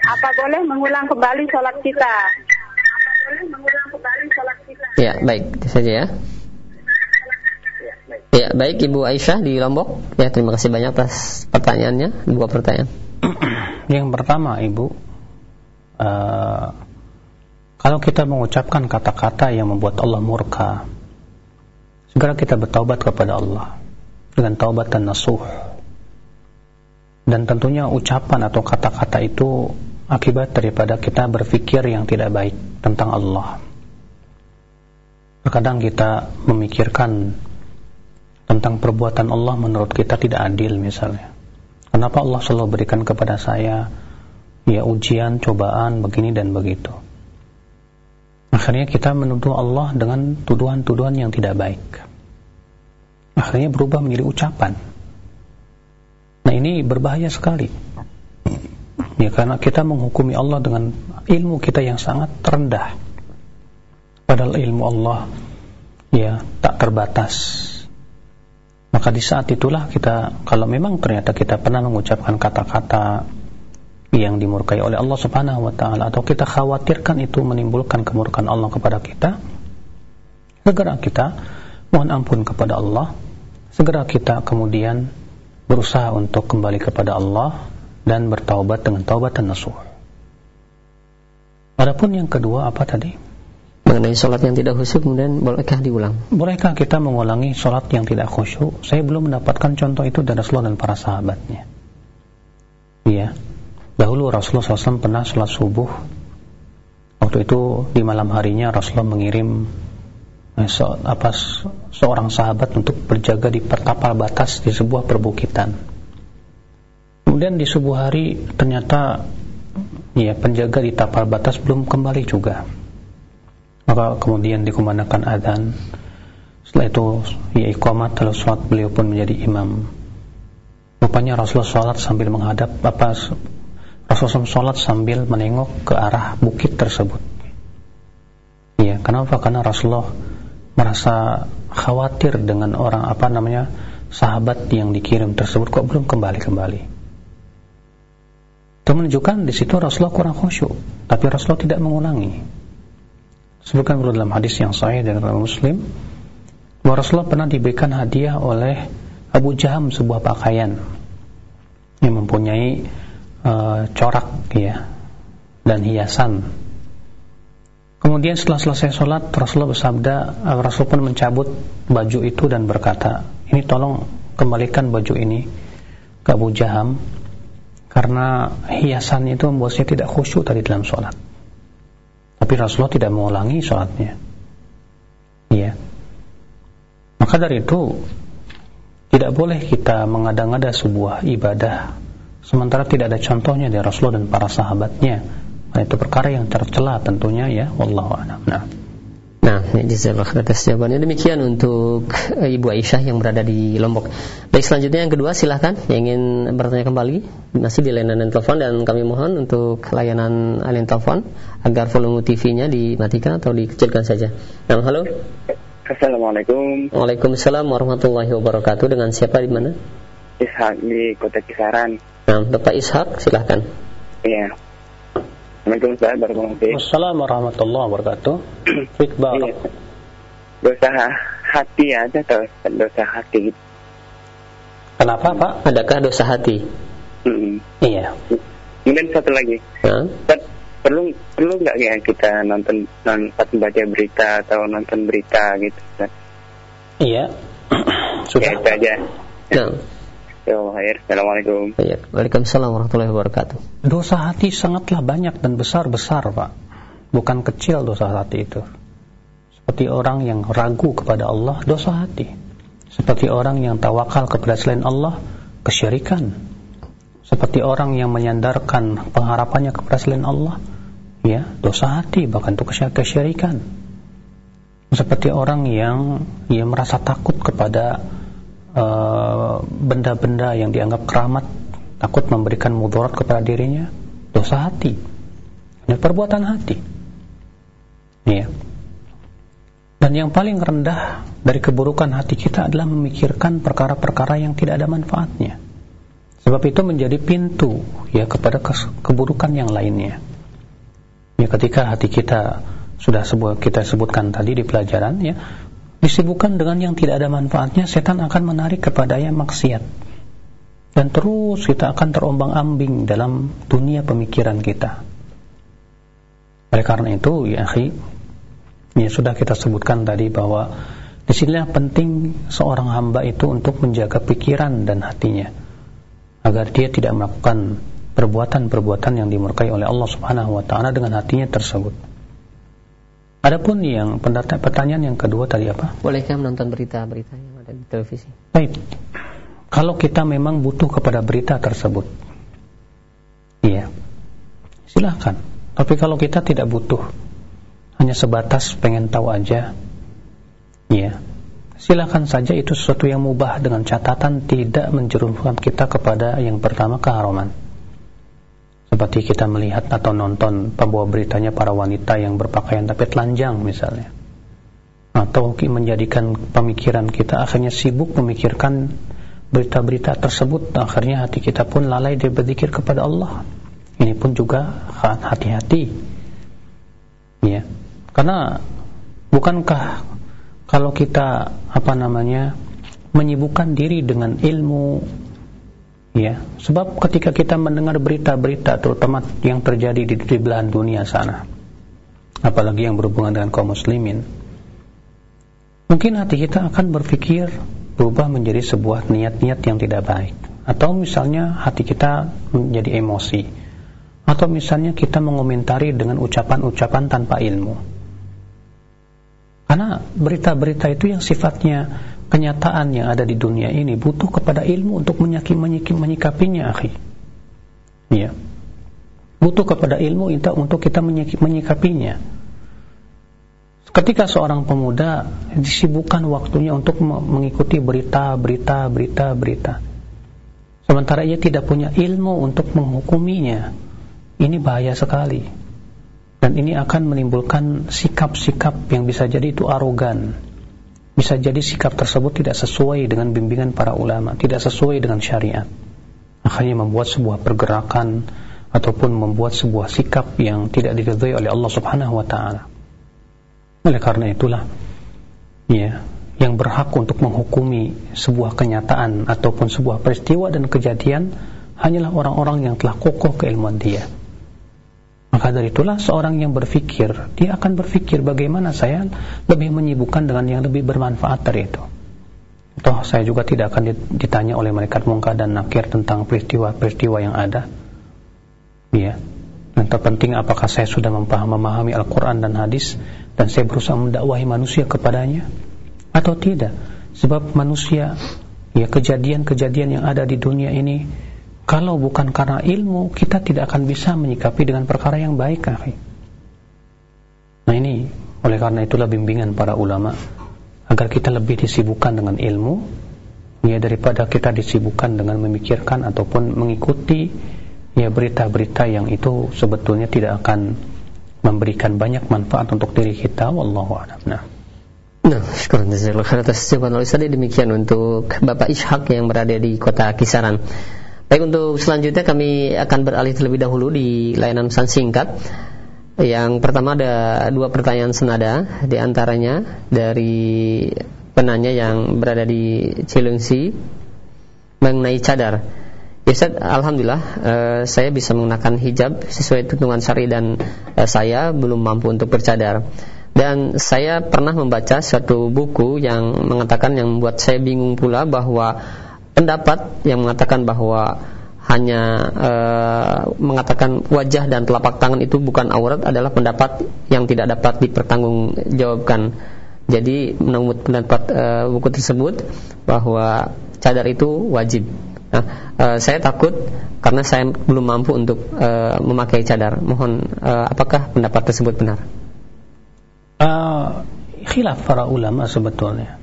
Apa boleh mengulang kembali sholat kita? Apa boleh mengulang kembali sholat kita? ya baik itu saja ya. Ya, baik Ibu Aisyah di Lombok. Ya, terima kasih banyak atas pertanyaannya. Dua pertanyaan. (clears throat) Yang pertama, Ibu, eh, kalau kita mengucapkan kata-kata yang membuat Allah murka, segera kita bertaubat kepada Allah dengan taubat dan nasuh. Dan tentunya ucapan atau kata-kata itu akibat daripada kita berpikir yang tidak baik tentang Allah. Terkadang kita memikirkan tentang perbuatan Allah menurut kita tidak adil misalnya. Kenapa Allah selalu berikan kepada saya ya ujian, cobaan begini dan begitu. Akhirnya kita menuduh Allah dengan tuduhan-tuduhan yang tidak baik. Akhirnya berubah menjadi ucapan. Nah ini berbahaya sekali. Ya karena kita menghukumi Allah dengan ilmu kita yang sangat rendah. Padahal ilmu Allah ya tak terbatas. Maka di saat itulah kita kalau memang ternyata kita pernah mengucapkan kata-kata yang dimurkai oleh Allah Subhanahu wa taala atau kita khawatirkan itu menimbulkan kemurkaan Allah kepada kita, segera kita mohon ampun kepada Allah, segera kita kemudian berusaha untuk kembali kepada Allah dan bertaubat dengan taubat dan nasuh. Adapun yang kedua apa tadi? Mengenai sholat yang tidak khusyuk kemudian bolehkah diulang? Bolehkah kita mengulangi sholat yang tidak khusyuk? Saya belum mendapatkan contoh itu dari Rasulullah dan para sahabatnya. Iya. Dahulu Rasulullah SAW pernah sholat subuh. Waktu itu di malam harinya Rasulullah mengirim se apa, seorang sahabat untuk berjaga di pertapal batas di sebuah perbukitan. Kemudian di subuh hari ternyata ya penjaga di tapal batas belum kembali juga. Maka kemudian dikumandangkan adzan. Setelah itu ya iqamat lalu sholat beliau pun menjadi imam. Rupanya Rasulullah sholat sambil menghadap apa Rasulullah sholat sambil menengok ke arah bukit tersebut. Ya kenapa? Karena Rasulullah merasa khawatir dengan orang apa namanya sahabat yang dikirim tersebut kok belum kembali-kembali itu menunjukkan di situ Rasulullah kurang khusyuk tapi Rasulullah tidak mengulangi Sebutkan dulu dalam hadis yang sahih dari Muslim bahwa Rasulullah pernah diberikan hadiah oleh Abu Jaham sebuah pakaian. mempunyai uh, corak ya dan hiasan. Kemudian setelah selesai sholat Rasulullah bersabda uh, Rasul pun mencabut baju itu dan berkata ini tolong kembalikan baju ini ke Abu Jaham karena hiasan itu membuat saya tidak khusyuk tadi dalam sholat. Tapi Rasulullah tidak mengulangi sholatnya. Iya. Maka dari itu tidak boleh kita mengada-ngada sebuah ibadah sementara tidak ada contohnya dari Rasulullah dan para sahabatnya. Nah, itu perkara yang tercela tentunya ya, wallahu a'lam. Nah. Nah, jazakallah atas jawabannya. Demikian untuk eh, Ibu Aisyah yang berada di Lombok. Baik, selanjutnya yang kedua silahkan yang ingin bertanya kembali masih di layanan telepon dan kami mohon untuk layanan alien telepon agar volume TV-nya dimatikan atau dikecilkan saja. Nah, halo. Assalamualaikum. Waalaikumsalam warahmatullahi wabarakatuh. Dengan siapa di mana? Ishak di Kota Kisaran. Nah, Bapak Ishak, silahkan. Iya. Assalamualaikum warahmatullahi wabarakatuh. Fik barak. (clears throat) Iya. Dosa hati aja atau dosa hati gitu. Kenapa Pak? Adakah dosa hati? Hmm. Iya. Kemudian satu lagi. Ustaz, perlu perlu nggak ya kita nonton nonton baca berita atau nonton berita gitu? Iya. (clears throat) Ya Sudah. itu aja. nah. Ya Allah, khair. Assalamualaikum. Baik. Waalaikumsalam warahmatullahi wabarakatuh. Dosa hati sangatlah banyak dan besar-besar, Pak. Bukan kecil dosa hati itu. Seperti orang yang ragu kepada Allah, dosa hati. Seperti orang yang tawakal kepada selain Allah, kesyirikan. Seperti orang yang menyandarkan pengharapannya kepada selain Allah, ya, dosa hati bahkan itu kesy- kesyirikan. Seperti orang yang yang merasa takut kepada eh, benda-benda yang dianggap keramat, takut memberikan mudarat kepada dirinya, dosa hati. Ini perbuatan hati. Iya. Dan yang paling rendah dari keburukan hati kita adalah memikirkan perkara-perkara yang tidak ada manfaatnya. Sebab itu menjadi pintu ya kepada keburukan yang lainnya. Ya ketika hati kita sudah sebut kita sebutkan tadi di pelajaran ya disibukkan dengan yang tidak ada manfaatnya, setan akan menarik kepada yang maksiat. Dan terus kita akan terombang-ambing dalam dunia pemikiran kita. Oleh karena itu, ya akhi, ya sudah kita sebutkan tadi bahwa di sinilah penting seorang hamba itu untuk menjaga pikiran dan hatinya agar dia tidak melakukan perbuatan-perbuatan yang dimurkai oleh Allah Subhanahu wa taala dengan hatinya tersebut. Adapun yang pertanyaan yang kedua tadi apa? Bolehkah menonton berita-berita yang ada di televisi? Baik. Kalau kita memang butuh kepada berita tersebut, iya, silahkan. Tapi kalau kita tidak butuh, hanya sebatas pengen tahu aja, iya, silahkan saja itu sesuatu yang mubah dengan catatan tidak menjerumuskan kita kepada yang pertama keharuman. Seperti kita melihat atau nonton pembawa beritanya para wanita yang berpakaian tapi telanjang misalnya. Atau menjadikan pemikiran kita akhirnya sibuk memikirkan berita-berita tersebut akhirnya hati kita pun lalai dia berzikir kepada Allah. Ini pun juga hati-hati. Ya. Karena bukankah kalau kita apa namanya menyibukkan diri dengan ilmu ya sebab ketika kita mendengar berita-berita terutama yang terjadi di, di belahan dunia sana apalagi yang berhubungan dengan kaum muslimin mungkin hati kita akan berpikir berubah menjadi sebuah niat-niat yang tidak baik. Atau misalnya hati kita menjadi emosi. Atau misalnya kita mengomentari dengan ucapan-ucapan tanpa ilmu. Karena berita-berita itu yang sifatnya kenyataan yang ada di dunia ini butuh kepada ilmu untuk menyaki, menyiki, menyikapinya, akhi. Ya. Butuh kepada ilmu untuk kita menyiki, menyikapinya. Ketika seorang pemuda disibukkan waktunya untuk mengikuti berita, berita, berita, berita. Sementara ia tidak punya ilmu untuk menghukuminya. Ini bahaya sekali dan ini akan menimbulkan sikap-sikap yang bisa jadi itu arogan bisa jadi sikap tersebut tidak sesuai dengan bimbingan para ulama tidak sesuai dengan syariat akhirnya membuat sebuah pergerakan ataupun membuat sebuah sikap yang tidak diridhai oleh Allah Subhanahu wa taala oleh karena itulah ya yang berhak untuk menghukumi sebuah kenyataan ataupun sebuah peristiwa dan kejadian hanyalah orang-orang yang telah kokoh keilmuan dia. Maka dari itulah seorang yang berfikir, dia akan berfikir bagaimana saya lebih menyibukkan dengan yang lebih bermanfaat dari itu. Toh saya juga tidak akan ditanya oleh malaikat mungkar dan nakir tentang peristiwa-peristiwa yang ada. Ya. Yang terpenting apakah saya sudah memahami Al-Quran dan hadis dan saya berusaha mendakwahi manusia kepadanya atau tidak. Sebab manusia, ya kejadian-kejadian yang ada di dunia ini kalau bukan karena ilmu, kita tidak akan bisa menyikapi dengan perkara yang baik, akhi. Nah ini, oleh karena itulah bimbingan para ulama agar kita lebih disibukkan dengan ilmu, ya daripada kita disibukkan dengan memikirkan ataupun mengikuti ya berita-berita yang itu sebetulnya tidak akan memberikan banyak manfaat untuk diri kita. Wallahu a'lam. Nah. Nah, syukur jazakallahu atas jawaban Ustaz. Demikian untuk Bapak Ishak yang berada di kota Kisaran. Baik untuk selanjutnya kami akan beralih terlebih dahulu di layanan pesan singkat. Yang pertama ada dua pertanyaan senada di antaranya dari penanya yang berada di Cilengsi mengenai cadar. Ya Ustaz, Alhamdulillah eh, saya bisa menggunakan hijab sesuai tuntunan syari dan eh, saya belum mampu untuk bercadar. Dan saya pernah membaca suatu buku yang mengatakan yang membuat saya bingung pula bahwa pendapat yang mengatakan bahwa hanya e, mengatakan wajah dan telapak tangan itu bukan aurat adalah pendapat yang tidak dapat dipertanggungjawabkan. Jadi menurut pendapat e, buku tersebut bahwa cadar itu wajib. Nah, e, saya takut karena saya belum mampu untuk e, memakai cadar. Mohon e, apakah pendapat tersebut benar? Uh, khilaf para ulama sebetulnya.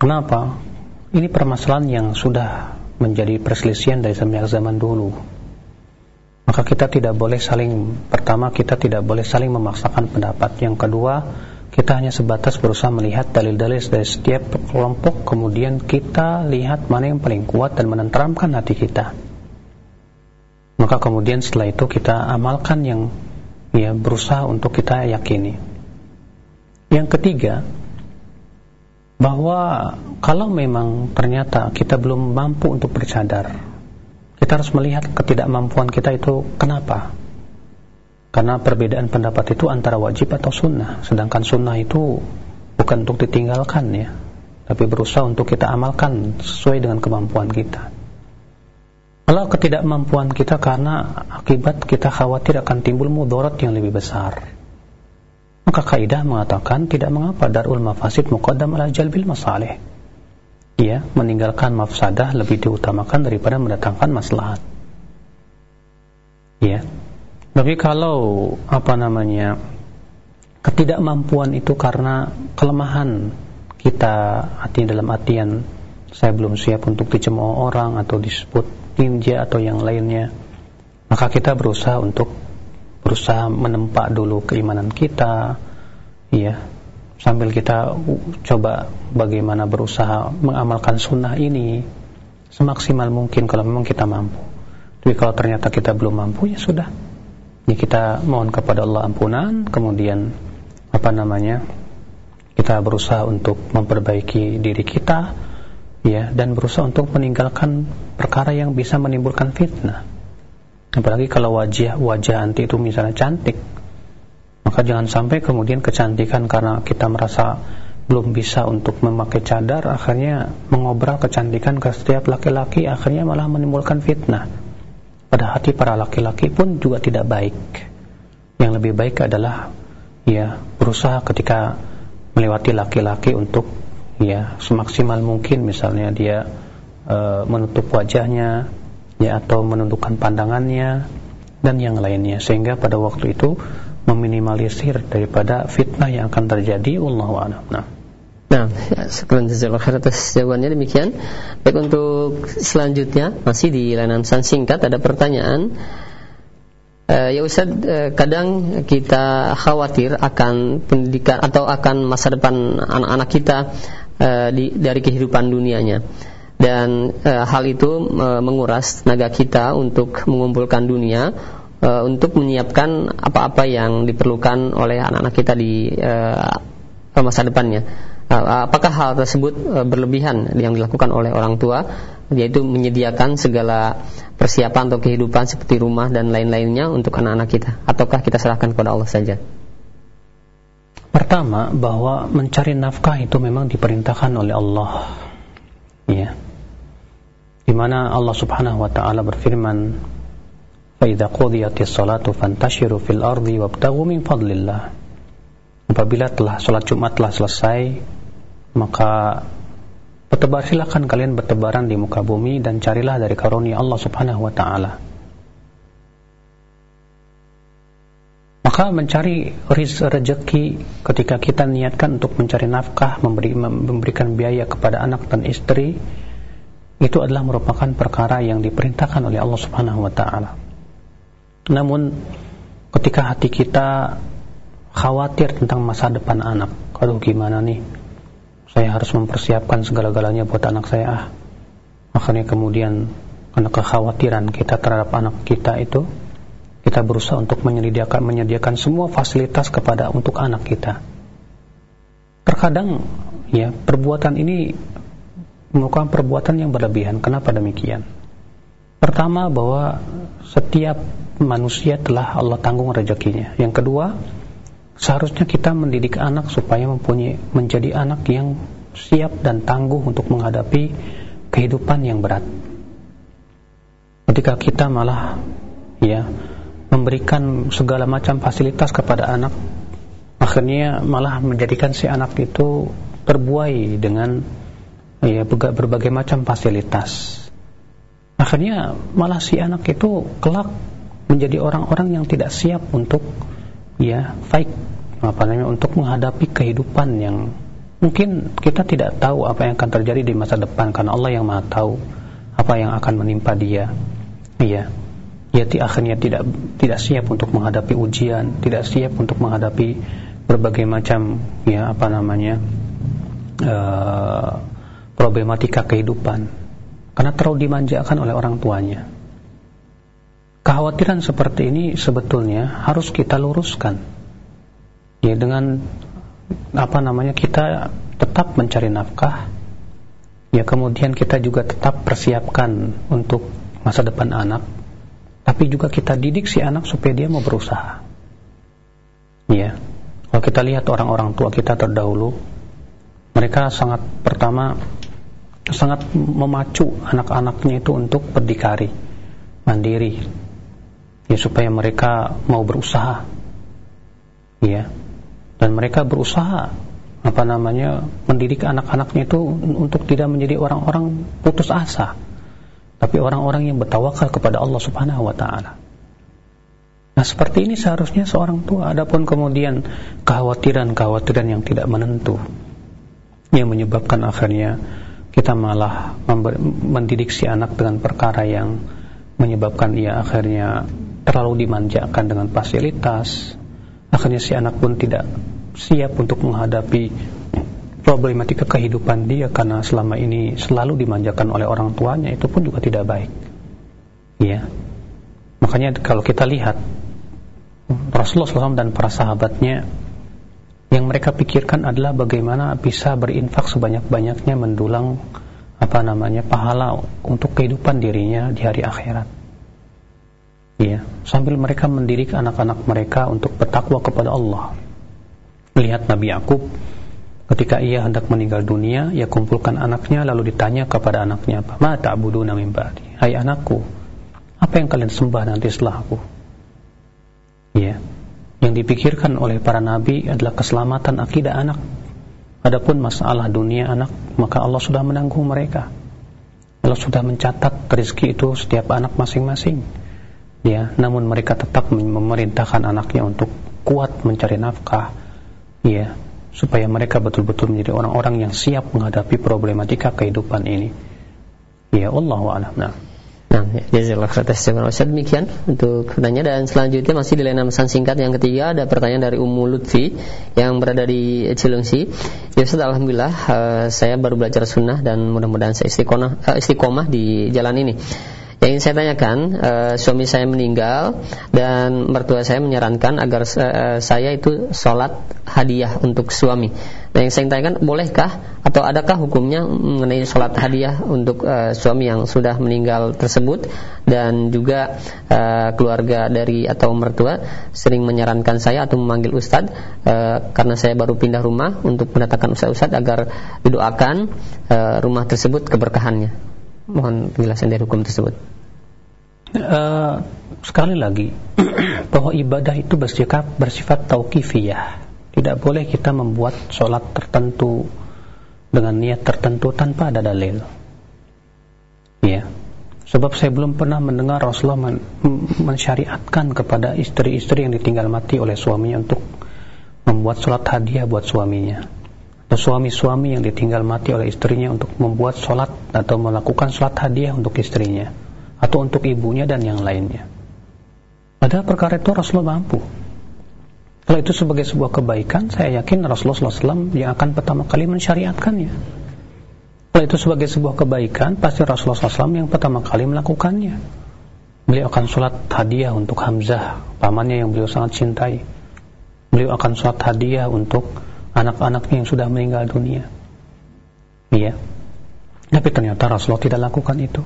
Kenapa? Ini permasalahan yang sudah menjadi perselisihan dari semenjak zaman dulu. Maka kita tidak boleh saling pertama kita tidak boleh saling memaksakan pendapat. Yang kedua, kita hanya sebatas berusaha melihat dalil-dalil dari setiap kelompok kemudian kita lihat mana yang paling kuat dan menenteramkan hati kita. Maka kemudian setelah itu kita amalkan yang ya berusaha untuk kita yakini. Yang ketiga, bahwa kalau memang ternyata kita belum mampu untuk bercadar, kita harus melihat ketidakmampuan kita itu kenapa. Karena perbedaan pendapat itu antara wajib atau sunnah, sedangkan sunnah itu bukan untuk ditinggalkan ya, tapi berusaha untuk kita amalkan sesuai dengan kemampuan kita. Kalau ketidakmampuan kita karena akibat kita khawatir akan timbul mudarat yang lebih besar maka kaidah mengatakan tidak mengapa darul mafasid muqaddam ala jalbil masalih. Ya, meninggalkan mafsadah lebih diutamakan daripada mendatangkan maslahat. Ya. Tapi kalau apa namanya ketidakmampuan itu karena kelemahan kita hati dalam artian saya belum siap untuk dicemooh orang atau disebut ninja atau yang lainnya maka kita berusaha untuk berusaha menempa dulu keimanan kita ya sambil kita coba bagaimana berusaha mengamalkan sunnah ini semaksimal mungkin kalau memang kita mampu. Tapi kalau ternyata kita belum mampu ya sudah. Ya kita mohon kepada Allah ampunan kemudian apa namanya kita berusaha untuk memperbaiki diri kita ya dan berusaha untuk meninggalkan perkara yang bisa menimbulkan fitnah apalagi kalau wajah wajah anti itu misalnya cantik maka jangan sampai kemudian kecantikan karena kita merasa belum bisa untuk memakai cadar akhirnya mengobral kecantikan ke setiap laki-laki akhirnya malah menimbulkan fitnah. Pada hati para laki-laki pun juga tidak baik. Yang lebih baik adalah ya berusaha ketika melewati laki-laki untuk ya semaksimal mungkin. Misalnya dia e, menutup wajahnya ya atau menundukkan pandangannya dan yang lainnya sehingga pada waktu itu meminimalisir daripada fitnah yang akan terjadi wallahu a'lam. Nah. Nah, sekian jazakallahu khair atas jawabannya demikian. Baik untuk selanjutnya masih di layanan pesan singkat ada pertanyaan. Uh, ya Ustaz, uh, kadang kita khawatir akan pendidikan atau akan masa depan anak-anak kita uh, di, dari kehidupan dunianya dan e, hal itu e, menguras tenaga kita untuk mengumpulkan dunia e, untuk menyiapkan apa-apa yang diperlukan oleh anak-anak kita di e, masa depannya. apakah hal tersebut berlebihan yang dilakukan oleh orang tua? Yaitu menyediakan segala persiapan atau kehidupan seperti rumah dan lain-lainnya untuk anak-anak kita. Ataukah kita serahkan kepada Allah saja? Pertama bahwa mencari nafkah itu memang diperintahkan oleh Allah ya di mana Allah Subhanahu wa taala berfirman fa idza qudiyatis salatu fantashiru fil ardi wabtaghu min fadlillah apabila telah salat Jumat telah selesai maka Bertebar silakan kalian bertebaran di muka bumi dan carilah dari karunia Allah Subhanahu wa taala. Maka mencari rezeki ketika kita niatkan untuk mencari nafkah, memberi, memberikan biaya kepada anak dan istri, itu adalah merupakan perkara yang diperintahkan oleh Allah Subhanahu wa taala. Namun ketika hati kita khawatir tentang masa depan anak, aduh gimana nih? saya harus mempersiapkan segala-galanya buat anak saya ah makanya kemudian karena kekhawatiran kita terhadap anak kita itu kita berusaha untuk menyediakan menyediakan semua fasilitas kepada untuk anak kita. Terkadang ya perbuatan ini merupakan perbuatan yang berlebihan. Kenapa demikian? Pertama bahwa setiap manusia telah Allah tanggung rezekinya. Yang kedua seharusnya kita mendidik anak supaya mempunyai menjadi anak yang siap dan tangguh untuk menghadapi kehidupan yang berat. Ketika kita malah ya memberikan segala macam fasilitas kepada anak, akhirnya malah menjadikan si anak itu terbuai dengan ya berbagai macam fasilitas. Akhirnya malah si anak itu kelak menjadi orang-orang yang tidak siap untuk ya fight apa namanya untuk menghadapi kehidupan yang mungkin kita tidak tahu apa yang akan terjadi di masa depan karena Allah yang Maha tahu apa yang akan menimpa dia. Iya. Dia akhirnya tidak tidak siap untuk menghadapi ujian, tidak siap untuk menghadapi berbagai macam ya apa namanya uh, problematika kehidupan karena terlalu dimanjakan oleh orang tuanya. Kekhawatiran seperti ini sebetulnya harus kita luruskan. Ya dengan apa namanya kita tetap mencari nafkah. Ya kemudian kita juga tetap persiapkan untuk masa depan anak. Tapi juga kita didik si anak supaya dia mau berusaha. Ya. Kalau kita lihat orang-orang tua kita terdahulu, mereka sangat pertama sangat memacu anak-anaknya itu untuk berdikari, mandiri, ya supaya mereka mau berusaha ya dan mereka berusaha apa namanya mendidik anak-anaknya itu untuk tidak menjadi orang-orang putus asa tapi orang-orang yang bertawakal kepada Allah Subhanahu wa taala. Nah seperti ini seharusnya seorang tua. Adapun kemudian kekhawatiran-kekhawatiran yang tidak menentu Yang menyebabkan akhirnya Kita malah mendidik si anak dengan perkara yang Menyebabkan ia akhirnya terlalu dimanjakan dengan fasilitas. Akhirnya si anak pun tidak siap untuk menghadapi problematika kehidupan dia karena selama ini selalu dimanjakan oleh orang tuanya itu pun juga tidak baik. Ya makanya kalau kita lihat Rasulullah SAW dan para sahabatnya yang mereka pikirkan adalah bagaimana bisa berinfak sebanyak-banyaknya mendulang apa namanya pahala untuk kehidupan dirinya di hari akhirat. Ya sambil mereka mendidik anak-anak mereka untuk bertakwa kepada Allah. Melihat Nabi Yakub ketika ia hendak meninggal dunia ia kumpulkan anaknya lalu ditanya kepada anaknya ma ta'buduna min ba'di? Hai anakku apa yang kalian sembah nanti setelah aku? Ya yang dipikirkan oleh para nabi adalah keselamatan akidah anak. Adapun masalah dunia anak maka Allah sudah menanggung mereka. Allah sudah mencatat rezeki itu setiap anak masing-masing. Ya namun mereka tetap memerintahkan anaknya untuk kuat mencari nafkah. Ya supaya mereka betul-betul menjadi orang-orang yang siap menghadapi problematika kehidupan ini ya Allah a'lam nah Nah, jazakallah atas jawaban demikian untuk pertanyaan dan selanjutnya masih di layanan pesan singkat yang ketiga ada pertanyaan dari Ummu Lutfi yang berada di Cilengsi. Ya Ustaz alhamdulillah uh, saya baru belajar sunnah dan mudah-mudahan saya istiqomah uh, istiqomah di jalan ini. Yang ingin saya tanyakan, uh, suami saya meninggal dan mertua saya menyarankan agar saya itu sholat hadiah untuk suami. Nah, yang saya tanyakan bolehkah atau adakah hukumnya mengenai sholat hadiah untuk uh, suami yang sudah meninggal tersebut dan juga uh, keluarga dari atau mertua sering menyarankan saya atau memanggil ustadz uh, karena saya baru pindah rumah untuk mendatangkan ustadz-ustadz agar didoakan uh, rumah tersebut keberkahannya. Mohon penjelasan dari hukum tersebut. Uh, sekali lagi (clears throat) bahwa ibadah itu bersifat bersifat tauqifiyah tidak boleh kita membuat sholat tertentu dengan niat tertentu tanpa ada dalil. Ya. Sebab saya belum pernah mendengar Rasulullah men mensyariatkan kepada istri-istri yang ditinggal mati oleh suaminya untuk membuat sholat hadiah buat suaminya. Atau suami-suami yang ditinggal mati oleh istrinya untuk membuat sholat atau melakukan sholat hadiah untuk istrinya. Atau untuk ibunya dan yang lainnya. Padahal perkara itu Rasulullah mampu. Kalau itu sebagai sebuah kebaikan, saya yakin Rasulullah SAW yang akan pertama kali mensyariatkannya. Kalau itu sebagai sebuah kebaikan, pasti Rasulullah SAW yang pertama kali melakukannya. Beliau akan sholat hadiah untuk Hamzah, pamannya yang beliau sangat cintai. Beliau akan sholat hadiah untuk anak-anaknya yang sudah meninggal dunia. Iya. Tapi ternyata Rasulullah tidak lakukan itu.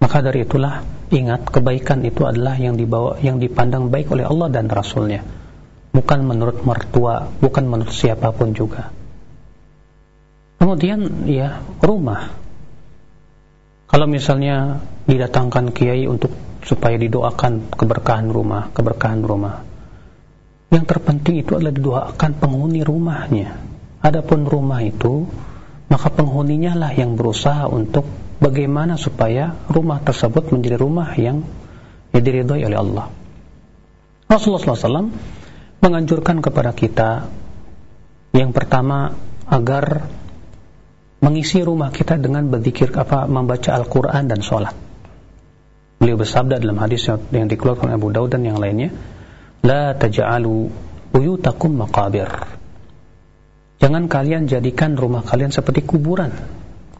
Maka dari itulah ingat kebaikan itu adalah yang dibawa yang dipandang baik oleh Allah dan Rasulnya bukan menurut mertua, bukan menurut siapa pun juga. Kemudian ya rumah. Kalau misalnya didatangkan kiai untuk supaya didoakan keberkahan rumah, keberkahan rumah. Yang terpenting itu adalah didoakan penghuni rumahnya. Adapun rumah itu, maka penghuninya lah yang berusaha untuk bagaimana supaya rumah tersebut menjadi rumah yang diridhoi oleh Allah. Rasulullah SAW menganjurkan kepada kita yang pertama agar mengisi rumah kita dengan berzikir apa membaca Al-Qur'an dan sholat. Beliau bersabda dalam hadis yang dikeluarkan Abu Daud dan yang lainnya, "La taj'alu buyutakum maqabir." Jangan kalian jadikan rumah kalian seperti kuburan.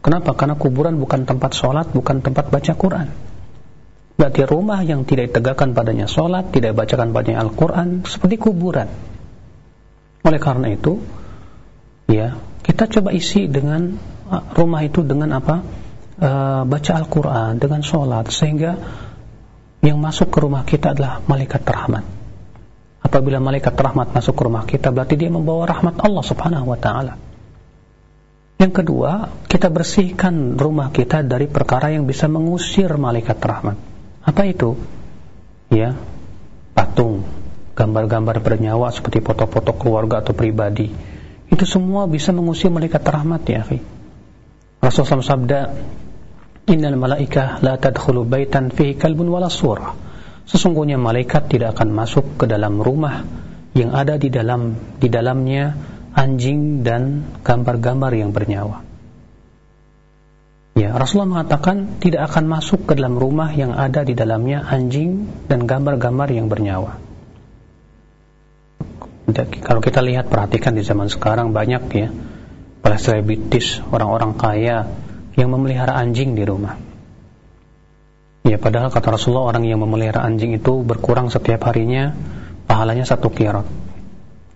Kenapa? Karena kuburan bukan tempat sholat, bukan tempat baca Quran. Berarti rumah yang tidak ditegakkan padanya sholat, tidak dibacakan padanya Al-Quran, seperti kuburan. Oleh karena itu, ya kita coba isi dengan uh, rumah itu dengan apa? Uh, baca Al-Quran, dengan sholat, sehingga yang masuk ke rumah kita adalah malaikat rahmat. Apabila malaikat rahmat masuk ke rumah kita, berarti dia membawa rahmat Allah subhanahu wa ta'ala. Yang kedua, kita bersihkan rumah kita dari perkara yang bisa mengusir malaikat rahmat. Apa itu? Ya, patung, gambar-gambar bernyawa seperti foto-foto keluarga atau pribadi. Itu semua bisa mengusir malaikat rahmat ya, akhi. Rasulullah SAW sabda, "Innal malaikah la tadkhulu baitan fihi kalbun wala surah." Sesungguhnya malaikat tidak akan masuk ke dalam rumah yang ada di dalam di dalamnya anjing dan gambar-gambar yang bernyawa. Ya, Rasulullah mengatakan tidak akan masuk ke dalam rumah yang ada di dalamnya anjing dan gambar-gambar yang bernyawa. Kalau kita lihat perhatikan di zaman sekarang banyak ya para selebritis, orang-orang kaya yang memelihara anjing di rumah. Ya, padahal kata Rasulullah orang yang memelihara anjing itu berkurang setiap harinya pahalanya satu kirat.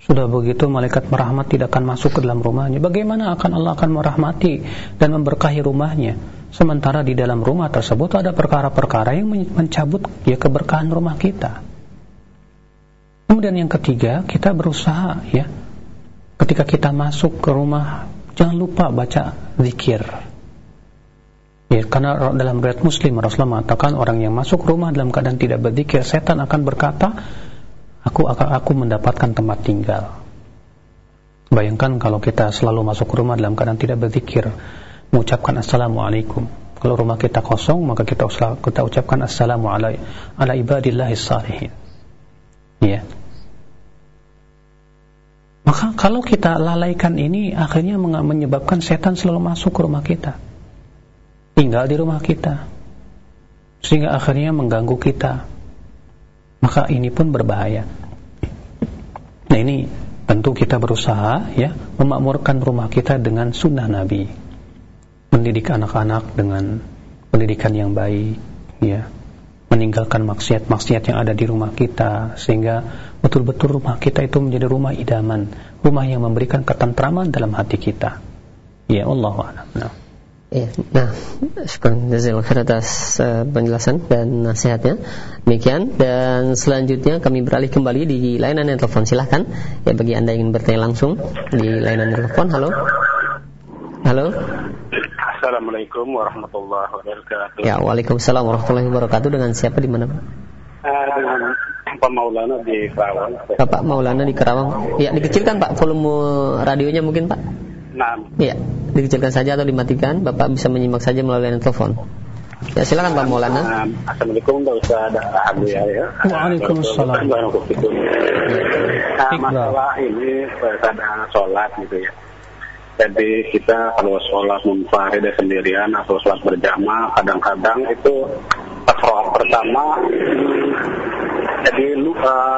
Sudah begitu malaikat merahmat tidak akan masuk ke dalam rumahnya. Bagaimana akan Allah akan merahmati dan memberkahi rumahnya? Sementara di dalam rumah tersebut ada perkara-perkara yang mencabut ya keberkahan rumah kita. Kemudian yang ketiga, kita berusaha ya. Ketika kita masuk ke rumah, jangan lupa baca zikir. Ya, karena dalam riwayat Muslim Rasulullah mengatakan orang yang masuk rumah dalam keadaan tidak berzikir, setan akan berkata, aku akan aku mendapatkan tempat tinggal. Bayangkan kalau kita selalu masuk rumah dalam keadaan tidak berzikir, mengucapkan assalamualaikum. Kalau rumah kita kosong, maka kita kita ucapkan assalamu ala, ala ibadillahi salihin. Ya. Maka kalau kita lalaikan ini akhirnya menyebabkan setan selalu masuk ke rumah kita. Tinggal di rumah kita. Sehingga akhirnya mengganggu kita maka ini pun berbahaya. Nah ini tentu kita berusaha ya memakmurkan rumah kita dengan sunnah Nabi, mendidik anak-anak dengan pendidikan yang baik, ya meninggalkan maksiat-maksiat yang ada di rumah kita sehingga betul-betul rumah kita itu menjadi rumah idaman, rumah yang memberikan ketentraman dalam hati kita. Ya Allah. Ya, nah, syukur jazakallahu khair atas uh, penjelasan dan nasihatnya. Demikian dan selanjutnya kami beralih kembali di layanan yang telepon. Silahkan ya bagi Anda yang ingin bertanya langsung di layanan telepon. Halo. Halo. Assalamualaikum warahmatullahi wabarakatuh. Ya, Waalaikumsalam warahmatullahi wabarakatuh. Dengan siapa di mana, Pak? Uh, dengan Pak Maulana di Kerawang. Bapak Maulana di Kerawang. Ya, dikecilkan Pak volume radionya mungkin, Pak. Nah, Iya, dikecilkan saja atau dimatikan. Bapak bisa menyimak saja melalui telepon. Ya, silakan Pak Maulana. Assalamualaikum Pak Ustaz Alhamdulillah ya. Waalaikumsalam. Nah, masalah ini pada sholat gitu ya. Jadi kita kalau sholat munfarid sendirian atau sholat berjamaah kadang-kadang itu pas sholat pertama jadi lupa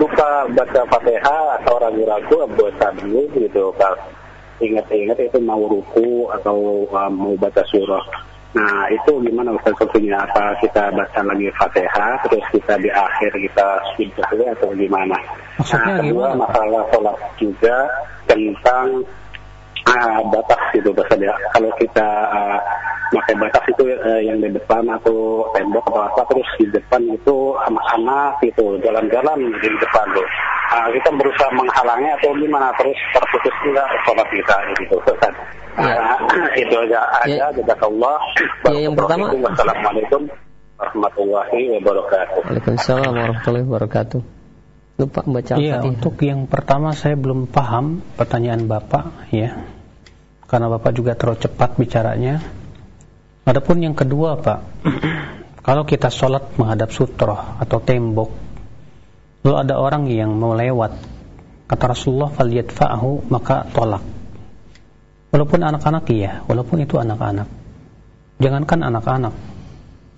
lupa baca fatihah atau ragu-ragu baca dulu gitu pas ingat-ingat itu mau ruku atau uh, mau baca surah. Nah itu gimana Ustaz solusinya? Apa kita baca lagi fatihah terus kita di akhir kita sudah atau gimana? Maksudnya nah, kedua gimana, masalah sholat juga tentang ah, batas itu bahasa dia. Kalau kita ah, pakai batas itu eh, yang di depan atau tembok atau apa terus di depan itu anak-anak gitu jalan-jalan di depan tuh. Ah, kita berusaha menghalangnya atau gimana terus terputus juga sholat kita gitu Ustaz. Ya. Ah, (clears throat) itu aja Ya. aja jazakallah. Ya, yang pertama- Wassalamualaikum warahmatullahi wabarakatuh. Waalaikumsalam warahmatullahi wabarakatuh. Lupa membaca Iya, Al-Fatihah. untuk yang pertama saya belum paham pertanyaan Bapak, ya. Karena Bapak juga terlalu cepat bicaranya. Adapun yang kedua, Pak, (clears throat) kalau kita sholat menghadap sutroh atau tembok, lalu ada orang yang mau lewat, kata Rasulullah, "Falyadfa'hu," maka tolak. Walaupun anak-anak iya, walaupun itu anak-anak. Jangankan anak-anak.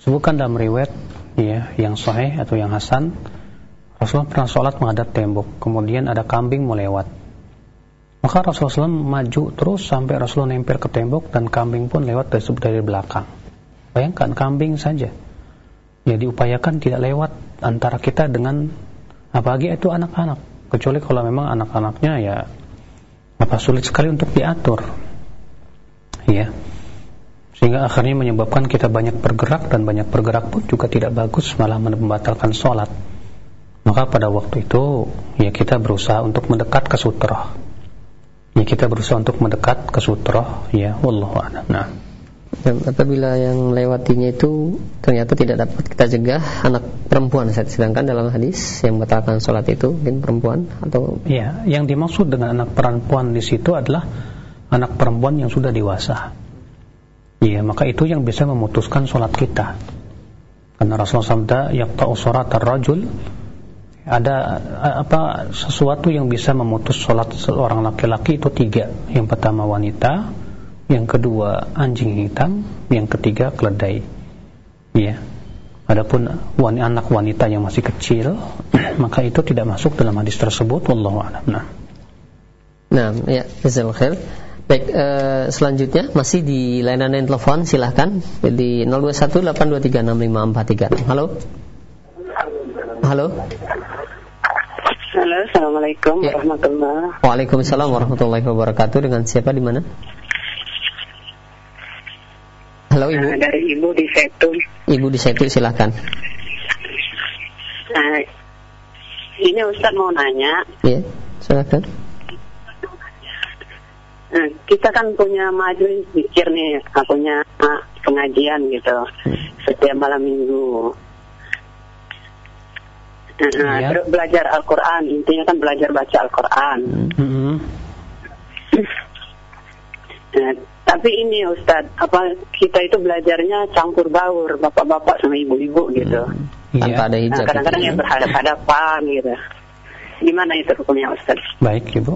Sebutkan dalam riwayat ya, yang sahih atau yang hasan, Rasulullah pernah sholat menghadap tembok, kemudian ada kambing mau lewat. Maka Rasulullah SAW maju terus sampai Rasulullah nempel ke tembok dan kambing pun lewat dari, belakang. Bayangkan kambing saja. Ya diupayakan tidak lewat antara kita dengan apalagi itu anak-anak. Kecuali kalau memang anak-anaknya ya apa sulit sekali untuk diatur. Ya. Sehingga akhirnya menyebabkan kita banyak bergerak dan banyak bergerak pun juga tidak bagus malah membatalkan sholat. Maka pada waktu itu ya kita berusaha untuk mendekat ke sutroh. Ya kita berusaha untuk mendekat ke sutroh. Ya, wallahu a'lam. Nah, Dan apabila yang melewatinya itu ternyata tidak dapat kita cegah anak perempuan sedangkan dalam hadis yang membatalkan sholat itu mungkin perempuan atau ya, yang dimaksud dengan anak perempuan di situ adalah anak perempuan yang sudah dewasa. Iya, maka itu yang bisa memutuskan sholat kita. Karena Rasulullah sabda, "Yaqta'u sholatar rajul" ada a- apa sesuatu yang bisa memutus sholat seorang laki-laki itu tiga. Yang pertama wanita, yang kedua anjing hitam, yang ketiga keledai. Iya. Adapun wan- anak wanita yang masih kecil, (clears throat) maka itu tidak masuk dalam hadis tersebut. Wallahu a'lam. Nah. Nah, ya, jazakallahu khair. Baik, eh, selanjutnya masih di layanan telepon silahkan di 0218236543. Halo. Halo. Halo, Assalamualaikum Ya. warahmatullahi Waalaikumsalam warahmatullahi wabarakatuh. Dengan siapa di mana? Halo Ibu. Nah, dari Ibu di Setu. Ibu di situ silahkan. Nah, ini Ustaz mau nanya, Ya, silahkan. nah, kita kan punya majelis zikir nih, punya pengajian gitu, setiap malam minggu. Nah, Iya. terus belajar Al-Quran, intinya kan belajar baca Al-Quran. Mm-mm. Nah, tapi ini Ustadz, apa kita itu belajarnya campur baur, bapak-bapak sama ibu-ibu gitu. Tanpa Iya. ada Nah, hijab. kadang-kadang itu, yang ya. berhadap-hadapan gitu. Gimana itu hukumnya Ustadz? Baik, Ibu.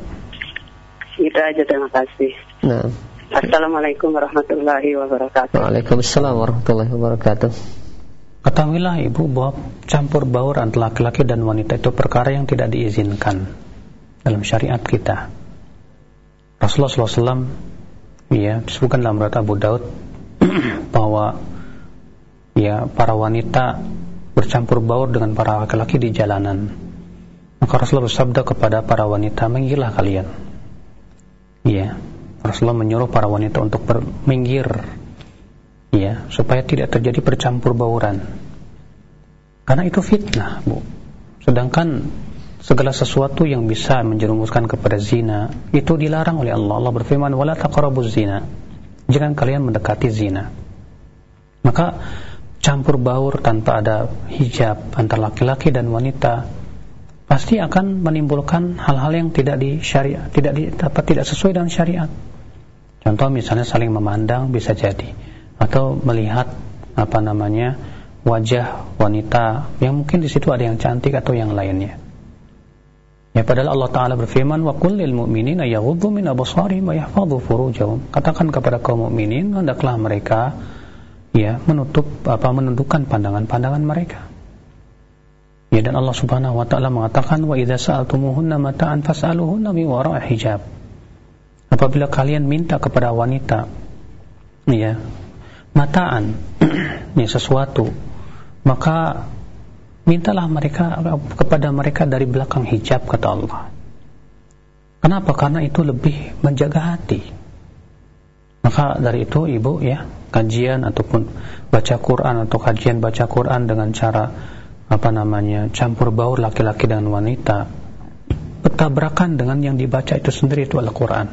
Itu aja terima kasih. Nah, Assalamualaikum warahmatullahi wabarakatuh. Waalaikumsalam warahmatullahi wabarakatuh. Ketahuilah Ibu bahwa campur baur antara laki-laki dan wanita itu perkara yang tidak diizinkan dalam syariat kita. Rasulullah SAW ya disebutkan dalam riwayat Abu Daud (clears throat) bahwa ya para wanita bercampur baur dengan para laki-laki di jalanan. Maka Rasulullah bersabda kepada para wanita, minggirlah kalian. Iya, Rasulullah menyuruh para wanita untuk minggir, ya, supaya tidak terjadi percampur bauran. Karena itu fitnah, bu. Sedangkan segala sesuatu yang bisa menjerumuskan kepada zina itu dilarang oleh Allah. Allah berfirman, "Wala taqrabuz zina." Jangan kalian mendekati zina. Maka campur baur tanpa ada hijab antara laki-laki dan wanita pasti akan menimbulkan hal-hal yang tidak di syariat, tidak di, tidak sesuai dengan syariat. Contoh misalnya saling memandang bisa jadi atau melihat apa namanya wajah wanita yang mungkin di situ ada yang cantik atau yang lainnya. Ya padahal Allah Taala berfirman wa kullil mu'minina yaghuddu min absarihim wa yahfadhu furujahum. Katakan kepada kaum mukminin hendaklah mereka ya menutup apa menundukkan pandangan-pandangan mereka. Ya dan Allah Subhanahu wa taala mengatakan wa idza sa'altumuhunna mata'an fas'aluhunna min wara'i hijab. Apabila kalian minta kepada wanita ya mataan (clears throat) ya sesuatu maka mintalah mereka kepada mereka dari belakang hijab kata Allah. Kenapa? Karena itu lebih menjaga hati. Maka dari itu ibu ya kajian ataupun baca Quran atau kajian baca Quran dengan cara apa namanya campur baur laki-laki dengan wanita bertabrakan dengan yang dibaca itu sendiri itu Al-Quran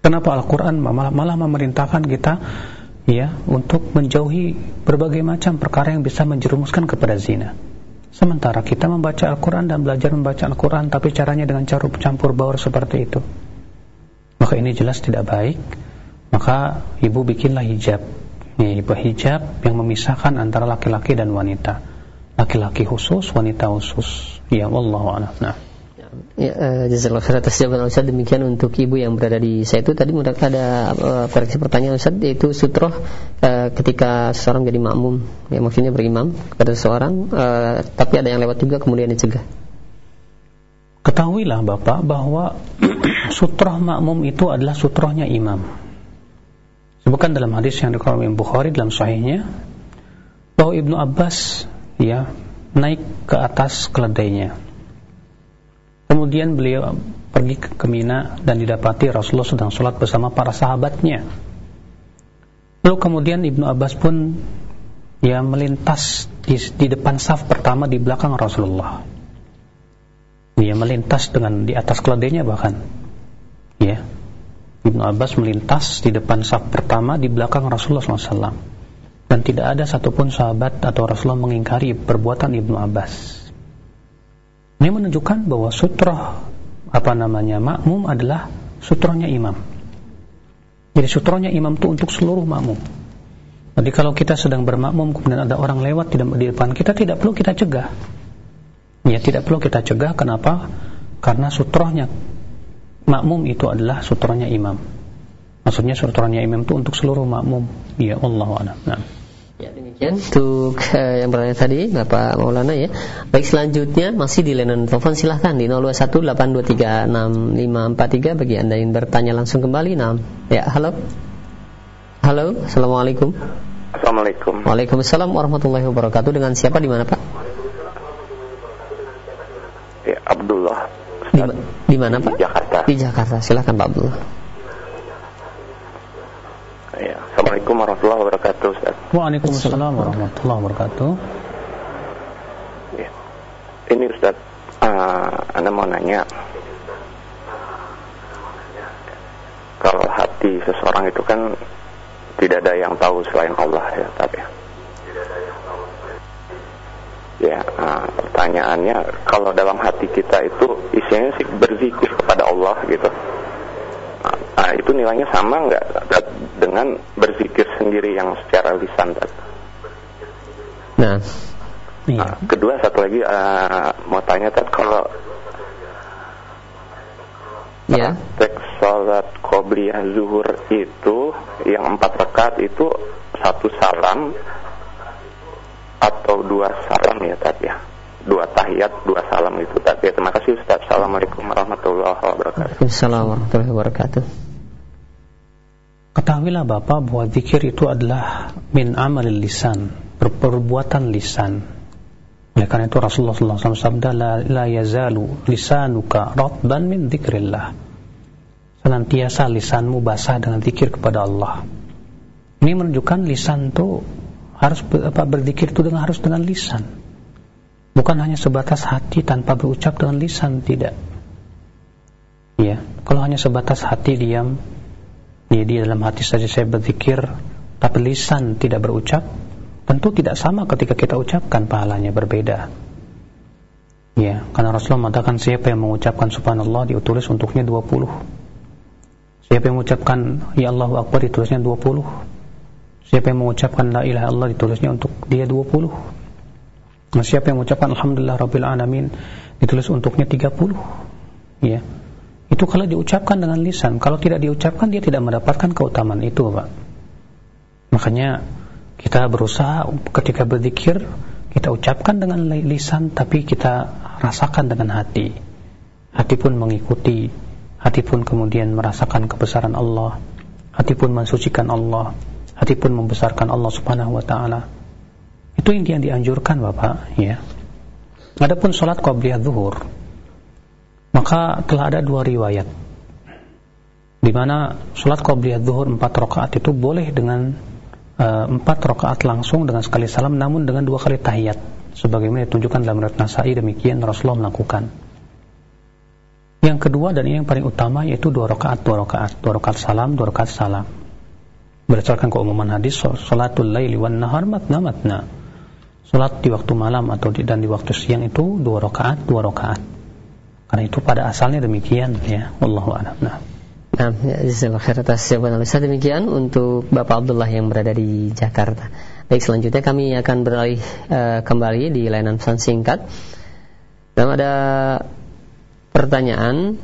kenapa Al-Quran malah, malah memerintahkan kita ya untuk menjauhi berbagai macam perkara yang bisa menjerumuskan kepada zina sementara kita membaca Al-Quran dan belajar membaca Al-Quran tapi caranya dengan cara campur baur seperti itu maka ini jelas tidak baik maka ibu bikinlah hijab ibu hijab yang memisahkan antara laki-laki dan wanita laki-laki khusus, wanita khusus. Ya Allah. Nah. Ya, uh, jazakallahu atas jawaban Ustaz. Demikian untuk ibu yang berada di saya itu tadi mudah ada uh, pertanyaan Ustaz yaitu sutroh uh, ketika seseorang jadi makmum, ya maksudnya berimam kepada seseorang, uh, tapi ada yang lewat juga kemudian dicegah. Ketahuilah Bapak bahwa (clears throat) sutroh makmum itu adalah sutrohnya imam. Sebutkan dalam hadis yang dikeluarkan Bukhari dalam sahihnya bahwa Ibnu Abbas ya naik ke atas keledainya. Kemudian beliau pergi ke Mina dan didapati Rasulullah sedang sholat bersama para sahabatnya. Lalu kemudian Ibnu Abbas pun ya melintas di, di depan saf pertama di belakang Rasulullah. Dia melintas dengan di atas keledainya bahkan. Ya. Ibnu Abbas melintas di depan saf pertama di belakang Rasulullah SAW dan tidak ada satupun sahabat atau Rasulullah mengingkari perbuatan Ibnu Abbas. Ini menunjukkan bahwa sutroh apa namanya makmum adalah sutrohnya imam. Jadi sutrohnya imam itu untuk seluruh makmum. Jadi kalau kita sedang bermakmum kemudian ada orang lewat tidak di depan kita tidak perlu kita cegah. Ya tidak perlu kita cegah. Kenapa? Karena sutrohnya makmum itu adalah sutrohnya imam. Maksudnya sutrohnya imam itu untuk seluruh makmum. Ya Allah Nah. Ya demikian untuk uh, yang bertanya tadi Bapak Maulana ya. Baik selanjutnya masih di layanan telepon silahkan di 0218236543 bagi anda yang bertanya langsung kembali. Nah, ya halo. Halo, assalamualaikum. Assalamualaikum. Waalaikumsalam warahmatullahi wabarakatuh. Dengan siapa di mana Pak? Ya Abdullah. Di, mana Pak? Di Jakarta. Di Jakarta. Silahkan Pak Abdullah. Ya. Assalamualaikum warahmatullahi wabarakatuh Ustaz. Waalaikumsalam warahmatullahi wabarakatuh. Ya. Ini Ustaz, uh, Anda mau nanya kalau hati seseorang itu kan tidak ada yang tahu selain Allah ya, tapi ya uh, pertanyaannya kalau dalam hati kita itu isinya sih berzikir kepada Allah gitu Nah, itu nilainya sama nggak dengan berzikir sendiri yang secara lisan tadi? Nah, iya. nah kedua satu lagi uh, mau tanya tadi kalau ya. teks salat qobliyah zuhur itu yang empat rakaat itu satu salam atau dua salam ya tadi ya dua tahiyat, dua salam itu tadi. Terima kasih Ustaz. Assalamualaikum warahmatullahi wabarakatuh. Assalamualaikum warahmatullahi wabarakatuh. Ketahuilah Bapak bahwa zikir itu adalah min amal lisan, perbuatan lisan. Oleh karena itu Rasulullah SAW sabda la, la yazalu lisanuka ratban min dzikrillah. Senantiasa lisanmu basah dengan zikir kepada Allah. Ini menunjukkan lisan itu harus apa berzikir itu dengan harus dengan lisan. Bukan hanya sebatas hati tanpa berucap dengan lisan, tidak. Ya, kalau hanya sebatas hati diam, ya di dalam hati saja saya berzikir, tapi lisan tidak berucap, tentu tidak sama ketika kita ucapkan pahalanya berbeda. Ya, karena Rasulullah mengatakan siapa yang mengucapkan subhanallah ditulis untuknya 20. Siapa yang mengucapkan ya Allahu Akbar ditulisnya 20. Siapa yang mengucapkan la ilaha Allah ditulisnya untuk dia 20. Nah, siapa yang mengucapkan alhamdulillah rabbil alamin ditulis untuknya 30. Ya. Itu kalau diucapkan dengan lisan, kalau tidak diucapkan dia tidak mendapatkan keutamaan itu, Pak. Makanya kita berusaha ketika berzikir kita ucapkan dengan lisan tapi kita rasakan dengan hati. Hati pun mengikuti, hati pun kemudian merasakan kebesaran Allah, hati pun mensucikan Allah, hati pun membesarkan Allah Subhanahu wa taala. Itu yang dianjurkan Bapak, ya. Adapun salat qabliyah zuhur, maka telah ada dua riwayat. Di mana salat qabliyah zuhur empat rakaat itu boleh dengan Eh, empat rakaat langsung dengan sekali salam namun dengan dua kali tahiyat. Sebagaimana ditunjukkan dalam riwayat Nasai demikian Rasulullah melakukan. Yang kedua dan yang paling utama yaitu dua rakaat dua rakaat. Dua rakaat salam dua rakaat salam. Berdasarkan keumuman hadis salatul laili wan nahar matna matna salat di waktu malam atau di, dan di waktu siang itu dua rakaat dua rakaat karena itu pada asalnya demikian ya wallahu a'lam nah Nah, ya, jazakallah khair atas jawaban demikian untuk Bapak Abdullah yang berada di Jakarta. Baik, selanjutnya kami akan beralih uh, kembali di layanan pesan singkat. Dan ada pertanyaan,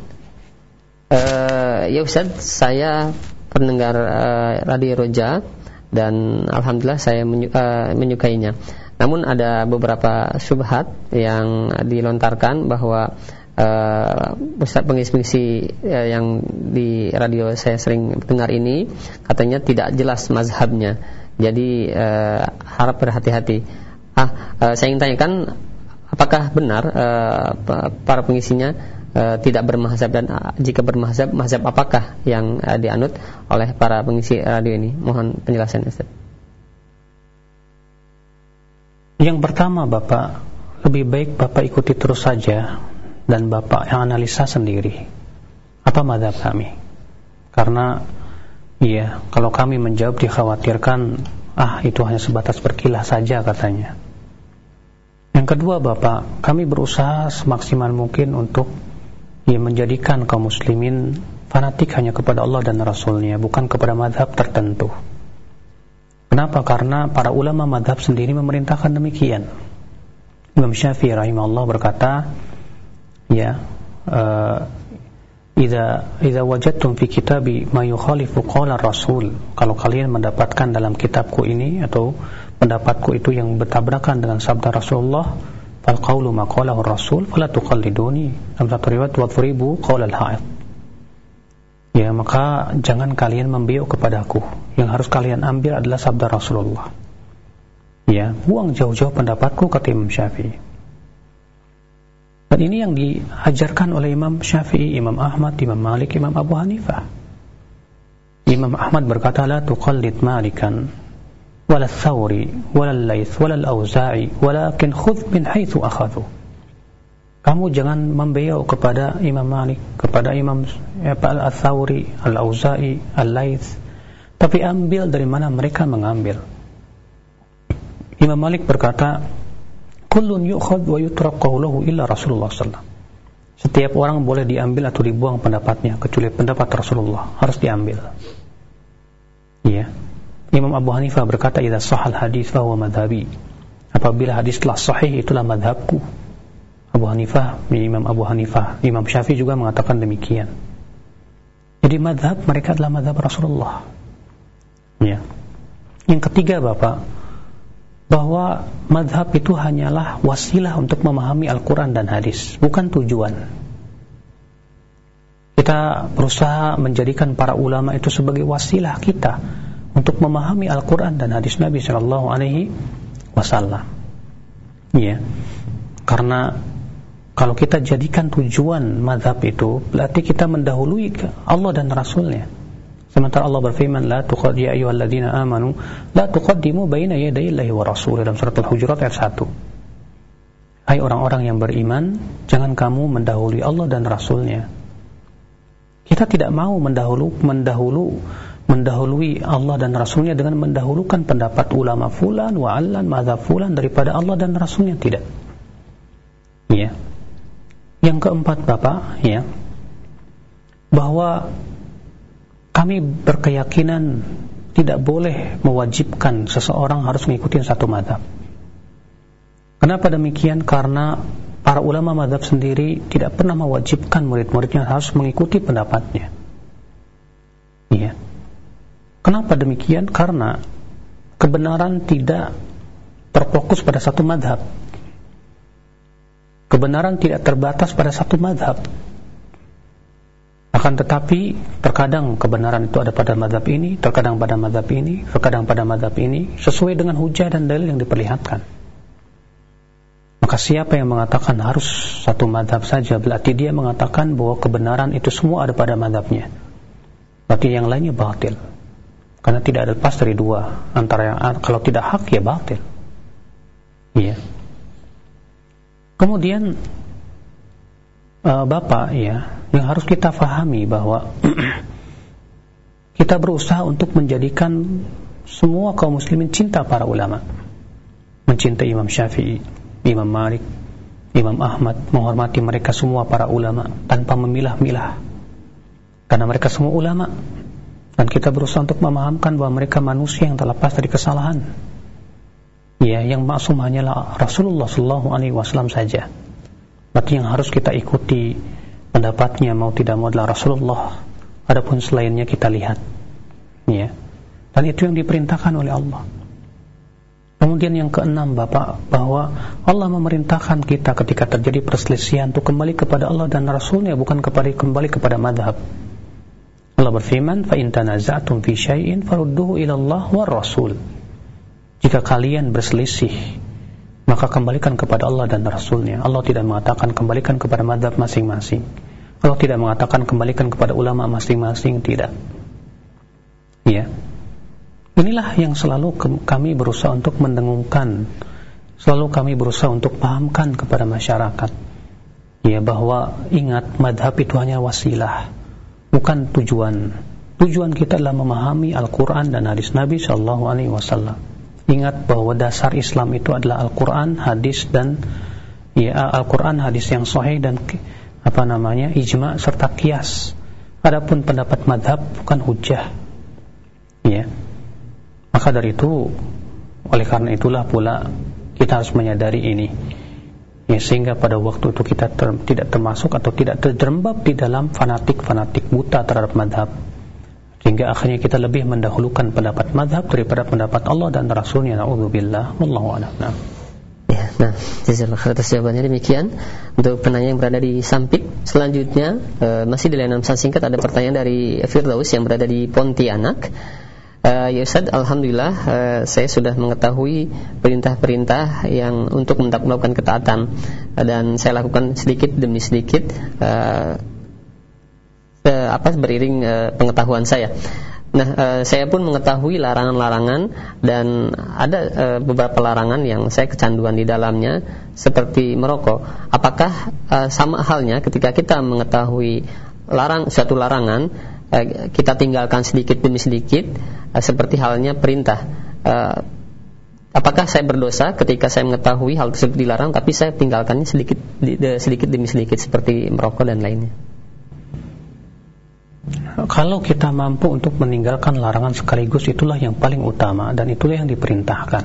uh, ya Ustaz, saya pendengar uh, Radio Roja dan alhamdulillah saya menyu menyukainya. Namun ada beberapa subhat yang dilontarkan bahwa uh, Ustaz pengisi-pengisi uh, yang di radio saya sering dengar ini katanya tidak jelas mazhabnya. Jadi uh, harap berhati-hati. Ah, uh, saya ingin tanyakan apakah benar uh, para pengisinya uh, tidak bermahzab dan uh, jika bermahzab mazhab apakah yang uh, dianut oleh para pengisi radio ini? Mohon penjelasan Ustaz. Yang pertama Bapak, lebih baik Bapak ikuti terus saja dan Bapak yang analisa sendiri. Apa madhab kami? Karena iya kalau kami menjawab dikhawatirkan ah itu hanya sebatas berkilah saja katanya. Yang kedua Bapak kami berusaha semaksimal mungkin untuk ya, menjadikan kaum muslimin fanatik hanya kepada Allah dan Rasulnya bukan kepada madhab tertentu kenapa? karena para ulama madhab sendiri memerintahkan demikian. Imam Syafi'i rahimahullah berkata ya uh, Idza idza wajadtum fi kitabi ma yukhalifu qala rasul. Kalau kalian mendapatkan dalam kitabku ini atau pendapatku itu yang bertabrakan dengan sabda Rasulullah fal qawlu ma qalahu rasul fala tuqalliduni. Dalam satu riwayat wa furibu qaul al ya maka jangan kalian membiuk kepadaku yang harus kalian ambil adalah sabda Rasulullah ya buang jauh-jauh pendapatku kata Imam Syafi'i dan ini yang diajarkan oleh Imam Syafi'i, Imam Ahmad, Imam Malik, Imam Abu Hanifah. Imam Ahmad berkata, La tuqallid malikan, wala thawri, wala layth, wala al-awza'i, walakin khudh min haythu akhadhu. Kamu jangan membeyau kepada Imam Malik, kepada Imam ya, Al-Thawri, Al-Auza'i, Al-Layth, tapi ambil dari mana mereka mengambil. Imam Malik berkata, kullun yu'khad wa yutrak qawluhu illa Rasulullah sallallahu setiap orang boleh diambil atau dibuang pendapatnya kecuali pendapat Rasulullah. Harus diambil. Ya Imam Abu Hanifah berkata idza sahal hadis fa huwa madhabi apabila hadis telah sahih itulah madhabku Abu Hanifah Imam Abu Hanifah Imam Syafi'i juga mengatakan demikian. Jadi madhab mereka adalah madhab Rasulullah ya yang ketiga Bapak bahwa madhab itu hanyalah wasilah untuk memahami Al-Quran dan hadis, bukan tujuan. Kita berusaha menjadikan para ulama itu sebagai wasilah kita untuk memahami Al-Quran dan hadis Nabi Shallallahu Alaihi Wasallam. Ya, karena kalau kita jadikan tujuan madhab itu berarti kita mendahului Allah dan Rasulnya sementara Allah berfirman la tuqad ya ayyuhalladzina amanu la tuqaddimu baina yaday Allahi wa rasulih dalam surat Al-Hujurat ayat 1 Hai orang-orang yang beriman jangan kamu mendahului Allah dan Rasulnya. Kita tidak mau mendahulu mendahulu mendahului Allah dan Rasulnya dengan mendahulukan pendapat ulama fulan wa'allan madhab fulan daripada Allah dan Rasulnya. Tidak. Ya. Yang keempat Bapak, ya, bahwa kami berkeyakinan tidak boleh mewajibkan seseorang harus mengikuti satu madhab. Kenapa demikian? Karena para ulama madhab sendiri tidak pernah mewajibkan murid-muridnya harus mengikuti pendapatnya. Iya. Kenapa demikian? Karena kebenaran tidak terfokus pada satu madhab kebenaran tidak terbatas pada satu madhab akan tetapi terkadang kebenaran itu ada pada madhab ini terkadang pada madhab ini terkadang pada madhab ini sesuai dengan hujah dan dalil yang diperlihatkan. Maka siapa yang mengatakan harus satu madhab saja berarti dia mengatakan bahwa kebenaran itu semua ada pada madhabnya berarti yang lainnya batil. Karena tidak ada lepas dari dua antara yang kalau tidak hak ya batil. Iya. Kemudian uh, Bapak ya, yang harus kita fahami bahwa (clears throat) kita berusaha untuk menjadikan semua kaum muslimin cinta para ulama. Mencintai Imam Syafi'i, Imam Malik, Imam Ahmad, menghormati mereka semua para ulama tanpa memilah-milah. Karena mereka semua ulama dan kita berusaha untuk memahamkan bahwa mereka manusia yang terlepas dari kesalahan ya yang maksum hanyalah Rasulullah Wasallam saja. Berarti yang harus kita ikuti pendapatnya mau tidak mau adalah Rasulullah. Adapun selainnya kita lihat, ya. Dan itu yang diperintahkan oleh Allah. Kemudian yang keenam Bapak bahwa Allah memerintahkan kita ketika terjadi perselisihan untuk kembali kepada Allah dan Rasulnya bukan kepada kembali kepada madhab. Allah berfirman, "Fa in tanaza'tum fi syai'in farudduhu ila Allah war Rasul." Jika kalian berselisih Maka kembalikan kepada Allah dan Rasulnya. Allah tidak mengatakan kembalikan kepada madhab masing-masing. Allah tidak mengatakan kembalikan kepada ulama masing-masing Tidak. Ya. Inilah yang selalu kami berusaha untuk mendengungkan Selalu kami berusaha untuk pahamkan kepada masyarakat. Ya bahwa ingat madhab itu hanya wasilah Bukan tujuan. Tujuan kita adalah memahami Al-Quran dan hadis Nabi Sallallahu Alaihi Wasallam Ingat bahwa dasar Islam itu adalah Al-Quran, hadis dan ya Al-Quran, hadis yang sahih dan apa namanya ijma serta kias. Adapun pendapat madhab bukan hujah. Ya. Maka dari itu oleh karena itulah pula kita harus menyadari ini. Ya, sehingga pada waktu itu kita ter, tidak termasuk atau tidak terjerembab di dalam fanatik-fanatik buta terhadap madhab sehingga akhirnya kita lebih mendahulukan pendapat madhab daripada pendapat Allah dan Rasulnya na'udzubillah wallahu a'lam nah. Ya, nah, jazakallahu khair atas jawabannya demikian. Untuk penanya yang berada di Sampik, selanjutnya e, masih di layanan pesan singkat ada pertanyaan dari Firdaus yang berada di Pontianak. E, ya Ustaz, alhamdulillah e, saya sudah mengetahui perintah-perintah yang untuk melakukan ketaatan dan saya lakukan sedikit demi sedikit e, uh, apa beriring uh, pengetahuan saya. Nah, uh, saya pun mengetahui larangan-larangan dan ada uh, beberapa larangan yang saya kecanduan di dalamnya seperti merokok. Apakah uh, sama halnya ketika kita mengetahui larang suatu larangan uh, kita tinggalkan sedikit demi sedikit uh, seperti halnya perintah. Uh, apakah saya berdosa ketika saya mengetahui hal tersebut dilarang tapi saya tinggalkannya sedikit sedikit demi sedikit seperti merokok dan lainnya? Kalau kita mampu untuk meninggalkan larangan sekaligus itulah yang paling utama dan itulah yang diperintahkan.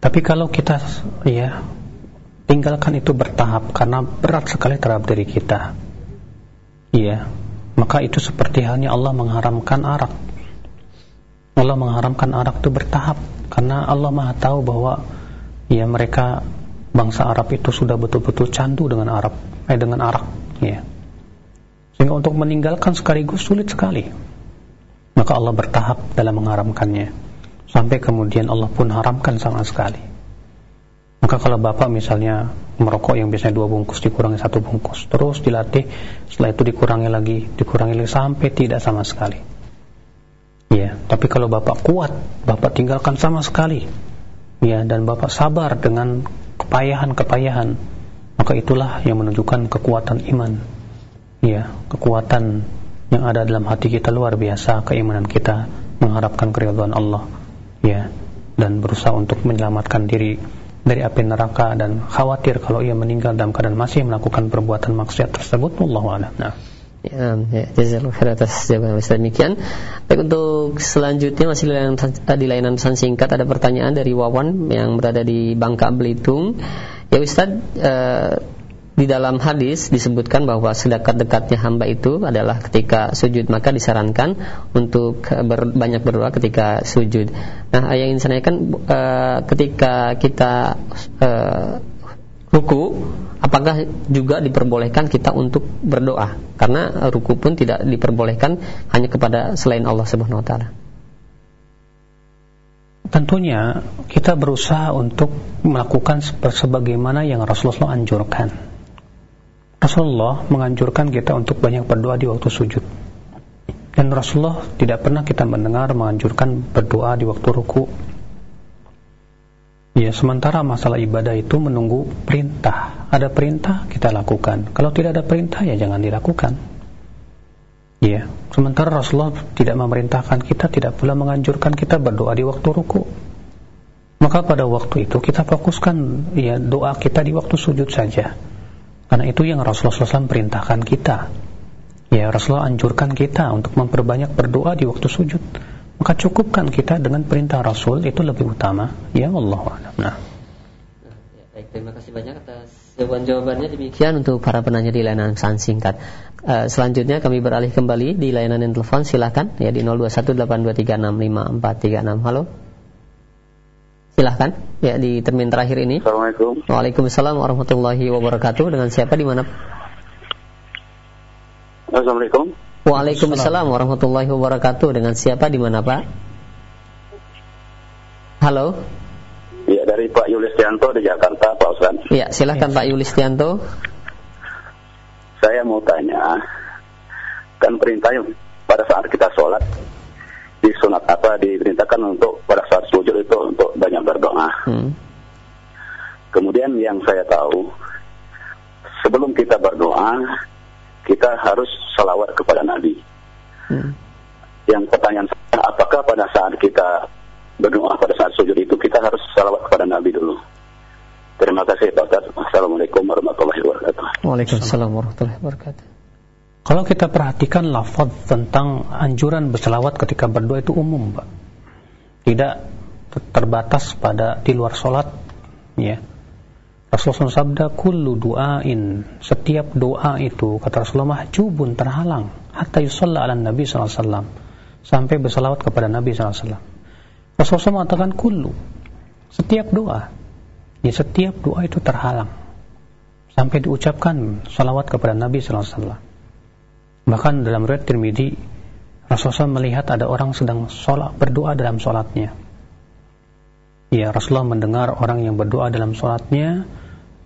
Tapi kalau kita ya tinggalkan itu bertahap karena berat sekali terhadap diri kita. Iya, maka itu seperti halnya Allah mengharamkan arak. Allah mengharamkan arak itu bertahap karena Allah Maha tahu bahwa ya mereka bangsa Arab itu sudah betul-betul candu dengan Arab, eh dengan arak, ya. Sehingga untuk meninggalkan sekaligus sulit sekali. Maka Allah bertahap dalam mengharamkannya. Sampai kemudian Allah pun haramkan sama sekali. Maka kalau bapak misalnya merokok yang biasanya dua bungkus dikurangi satu bungkus, terus dilatih, setelah itu dikurangi lagi, dikurangi lagi sampai tidak sama sekali. Ya, tapi kalau bapak kuat, bapak tinggalkan sama sekali. Ya, dan bapak sabar dengan kepayahan-kepayahan, maka itulah yang menunjukkan kekuatan iman. Ya, kekuatan yang ada dalam hati kita luar biasa, keimanan kita mengharapkan keridhaan Allah. Ya, dan berusaha untuk menyelamatkan diri dari api neraka dan khawatir kalau ia meninggal dalam keadaan masih melakukan perbuatan maksiat tersebut Allah a'lam. Nah. Ya, ya jazakallahu khair atas jawaban Ustaz demikian. Baik untuk selanjutnya masih di layanan, di layanan pesan singkat ada pertanyaan dari Wawan yang berada di Bangka Belitung. Ya Ustaz, eh, di dalam hadis disebutkan bahwa sedekat-dekatnya hamba itu adalah ketika sujud maka disarankan untuk ber, banyak berdoa ketika sujud. Nah, yang ingin saya tanyakan uh, ketika kita uh, ruku apakah juga diperbolehkan kita untuk berdoa? Karena ruku pun tidak diperbolehkan hanya kepada selain Allah Subhanahu wa taala. Tentunya kita berusaha untuk melakukan sebagaimana yang Rasulullah anjurkan Rasulullah menganjurkan kita untuk banyak berdoa di waktu sujud. Dan Rasulullah tidak pernah kita mendengar menganjurkan berdoa di waktu ruku. Ya, sementara masalah ibadah itu menunggu perintah. Ada perintah, kita lakukan. Kalau tidak ada perintah, ya jangan dilakukan. Ya, sementara Rasulullah tidak memerintahkan kita, tidak pula menganjurkan kita berdoa di waktu ruku. Maka pada waktu itu kita fokuskan ya doa kita di waktu sujud saja karena itu yang Rasulullah SAW perintahkan kita. Ya, Rasulullah anjurkan kita untuk memperbanyak berdoa di waktu sujud. Maka cukupkan kita dengan perintah Rasul itu lebih utama. Ya Allah. Nah. Ya, baik, terima kasih banyak atas jawaban-jawabannya demikian untuk para penanya di layanan pesan singkat. Uh, selanjutnya kami beralih kembali di layanan yang telepon silakan ya di 0218236543. Halo. Silahkan ya di termin terakhir ini. Assalamualaikum. Waalaikumsalam warahmatullahi wabarakatuh. Dengan siapa di mana? Assalamualaikum. Waalaikumsalam warahmatullahi wabarakatuh. Dengan siapa di mana Pak? Halo. Ya dari Pak Yulistianto di Jakarta Pak Ustaz. Ya silahkan Pak Yulistianto. Saya mau tanya, kan perintahnya pada saat kita sholat disunat apa diperintahkan untuk pada saat sujud itu untuk banyak berdoa. Hmm. Kemudian yang saya tahu sebelum kita berdoa kita harus salawat kepada Nabi. Hmm. Yang pertanyaan saya apakah pada saat kita berdoa pada saat sujud itu kita harus salawat kepada Nabi dulu. Terima kasih Pak Ustaz. Assalamualaikum warahmatullahi wabarakatuh. Waalaikumsalam warahmatullahi wabarakatuh. Kalau kita perhatikan lafaz tentang anjuran berselawat ketika berdoa itu umum, Pak. Tidak terbatas pada di luar sholat, ya. Rasulullah sabda kullu du'ain setiap doa itu kata Rasulullah mahjubun terhalang hatta yusalla ala Nabi SAW sampai bersalawat kepada Nabi SAW Rasulullah mengatakan kullu setiap doa ya setiap doa itu terhalang sampai diucapkan salawat kepada Nabi SAW Bahkan dalam riwayat Tirmidzi Rasulullah melihat ada orang sedang sholat berdoa dalam sholatnya. Ya, Rasulullah mendengar orang yang berdoa dalam sholatnya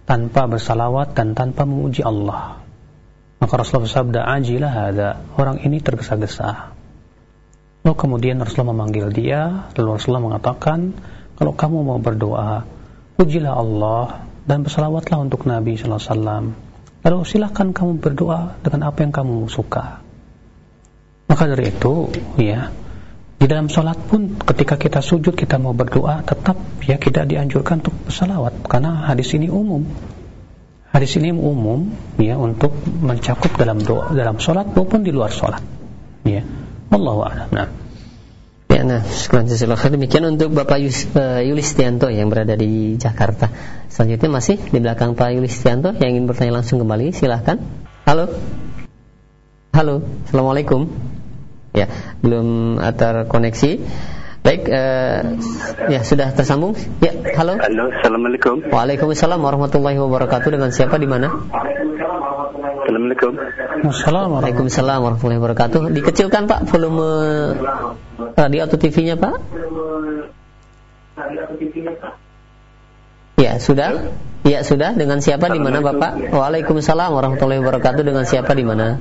tanpa bersalawat dan tanpa memuji Allah. Maka Rasulullah bersabda, ajilah ada orang ini tergesa-gesa. Lalu kemudian Rasulullah memanggil dia, lalu Rasulullah mengatakan, kalau kamu mau berdoa, pujilah Allah dan bersalawatlah untuk Nabi Sallallahu Alaihi Wasallam Lalu silahkan kamu berdoa dengan apa yang kamu suka. Maka dari itu, ya, di dalam sholat pun ketika kita sujud kita mau berdoa tetap ya kita dianjurkan untuk bersalawat karena hadis ini umum. Hadis ini umum ya untuk mencakup dalam doa dalam sholat maupun di luar sholat. Ya, Allah a'lam. Nah. Ya, nah, sekarang demikian untuk Bapak Yus, uh, Yulistianto yang berada di Jakarta. Selanjutnya masih di belakang Pak Yulistianto yang ingin bertanya langsung kembali, silahkan. Halo. Halo, Assalamualaikum. Ya, belum terkoneksi. Baik, uh, ya sudah tersambung. Ya, halo. Halo, assalamualaikum. Waalaikumsalam warahmatullahi wabarakatuh. Dengan siapa di mana? Assalamualaikum. Assalamualaikum warahmatullahi wabarakatuh. Dikecilkan Pak volume radio atau TV-nya Pak. Ya, sudah? Ya, sudah. Dengan siapa di mana, Bapak? Waalaikumsalam warahmatullahi wabarakatuh. Dengan siapa di mana?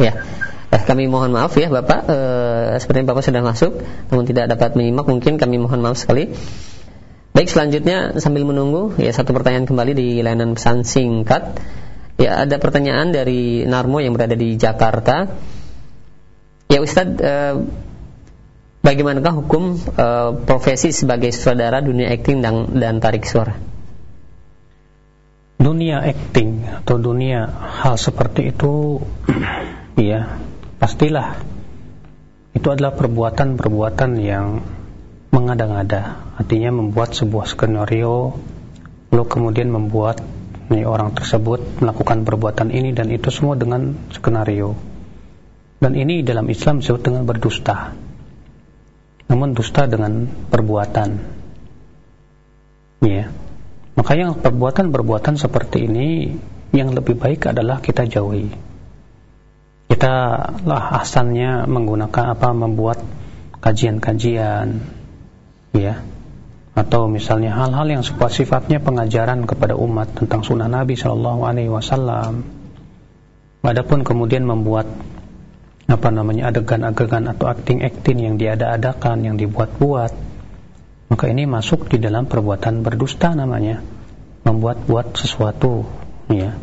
Ya. Eh, kami mohon maaf ya Bapak eh, Sepertinya Bapak sudah masuk Namun tidak dapat menyimak Mungkin kami mohon maaf sekali Baik selanjutnya sambil menunggu Ya satu pertanyaan kembali di layanan pesan singkat Ya ada pertanyaan dari Narmo yang berada di Jakarta Ya Ustadz eh, Bagaimanakah hukum uh, profesi sebagai sutradara dunia akting dan, dan tarik suara? Dunia akting atau dunia hal seperti itu, (clears throat) ya pastilah itu adalah perbuatan-perbuatan yang mengada-ngada. Artinya membuat sebuah skenario, lalu kemudian membuat nih, orang tersebut melakukan perbuatan ini dan itu semua dengan skenario. Dan ini dalam Islam disebut dengan berdusta namun dusta dengan perbuatan. Ya. Makanya perbuatan-perbuatan seperti ini yang lebih baik adalah kita jauhi. Kita lah asalnya menggunakan apa membuat kajian-kajian ya atau misalnya hal-hal yang sifatnya pengajaran kepada umat tentang sunnah Nabi Shallallahu Alaihi Wasallam. Adapun kemudian membuat apa namanya adegan-adegan atau acting-acting yang diada-adakan, yang dibuat-buat, maka ini masuk di dalam perbuatan berdusta namanya, membuat-buat sesuatu, ya.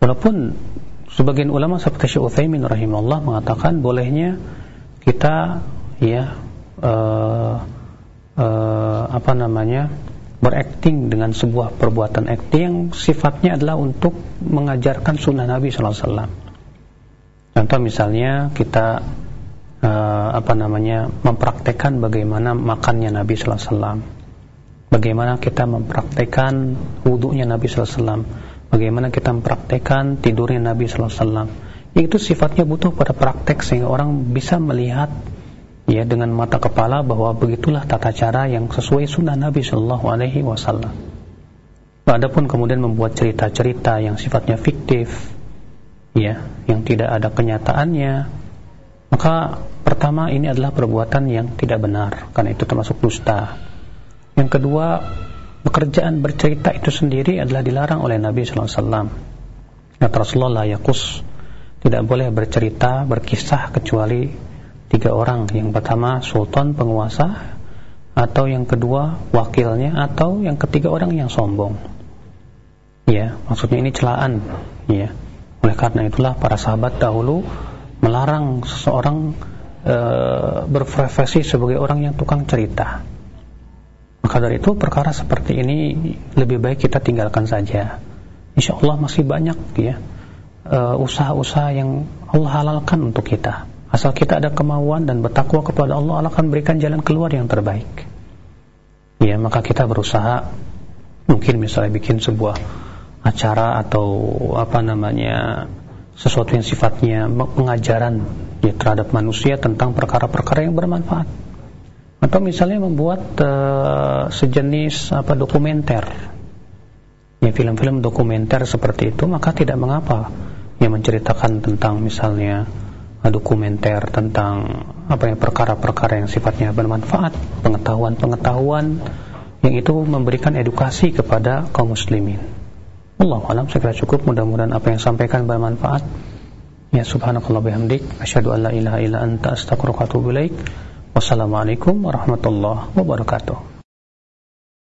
Walaupun sebagian ulama seperti Syekh Utsaimin rahimahullah mengatakan bolehnya kita ya uh, uh, apa namanya berakting dengan sebuah perbuatan acting yang sifatnya adalah untuk mengajarkan sunnah Nabi Sallallahu Alaihi Wasallam Contoh misalnya kita uh, apa namanya mempraktekkan bagaimana makannya Nabi sallallahu alaihi wasallam. Bagaimana kita mempraktekkan wudhunya Nabi sallallahu alaihi wasallam. Bagaimana kita mempraktekkan tidurnya Nabi sallallahu alaihi wasallam. Itu sifatnya butuh pada praktek sehingga orang bisa melihat ya dengan mata kepala bahwa begitulah tata cara yang sesuai sunnah Nabi sallallahu alaihi wasallam. Adapun kemudian membuat cerita-cerita yang sifatnya fiktif, ya yang tidak ada kenyataannya maka pertama ini adalah perbuatan yang tidak benar karena itu termasuk dusta yang kedua pekerjaan bercerita itu sendiri adalah dilarang oleh Nabi SAW kata Rasulullah yakus tidak boleh bercerita berkisah kecuali tiga orang yang pertama sultan penguasa atau yang kedua wakilnya atau yang ketiga orang yang sombong ya maksudnya ini celaan ya oleh karena itulah para sahabat dahulu melarang seseorang e, berprofesi sebagai orang yang tukang cerita. Maka dari itu perkara seperti ini lebih baik kita tinggalkan saja. Insya Allah masih banyak ya eh, usaha-usaha yang Allah halalkan untuk kita. Asal kita ada kemauan dan bertakwa kepada Allah, Allah akan berikan jalan keluar yang terbaik. Ya, maka kita berusaha. Mungkin misalnya bikin sebuah acara atau apa namanya sesuatu yang sifatnya pengajaran ya terhadap manusia tentang perkara-perkara yang bermanfaat. Atau misalnya membuat uh, sejenis apa dokumenter. Ya film-film dokumenter seperti itu maka tidak mengapa. Yang menceritakan tentang misalnya dokumenter tentang apa yang perkara-perkara yang sifatnya bermanfaat pengetahuan-pengetahuan yang itu memberikan edukasi kepada kaum muslimin. Allah alam segera cukup. Mudah-mudahan apa yang sampaikan bermanfaat. Ya subhanakallah bihamdik. Asyhadu an la ilaha illa anta astaghfiruka wa atubu wassalamualaikum warahmatullahi wabarakatuh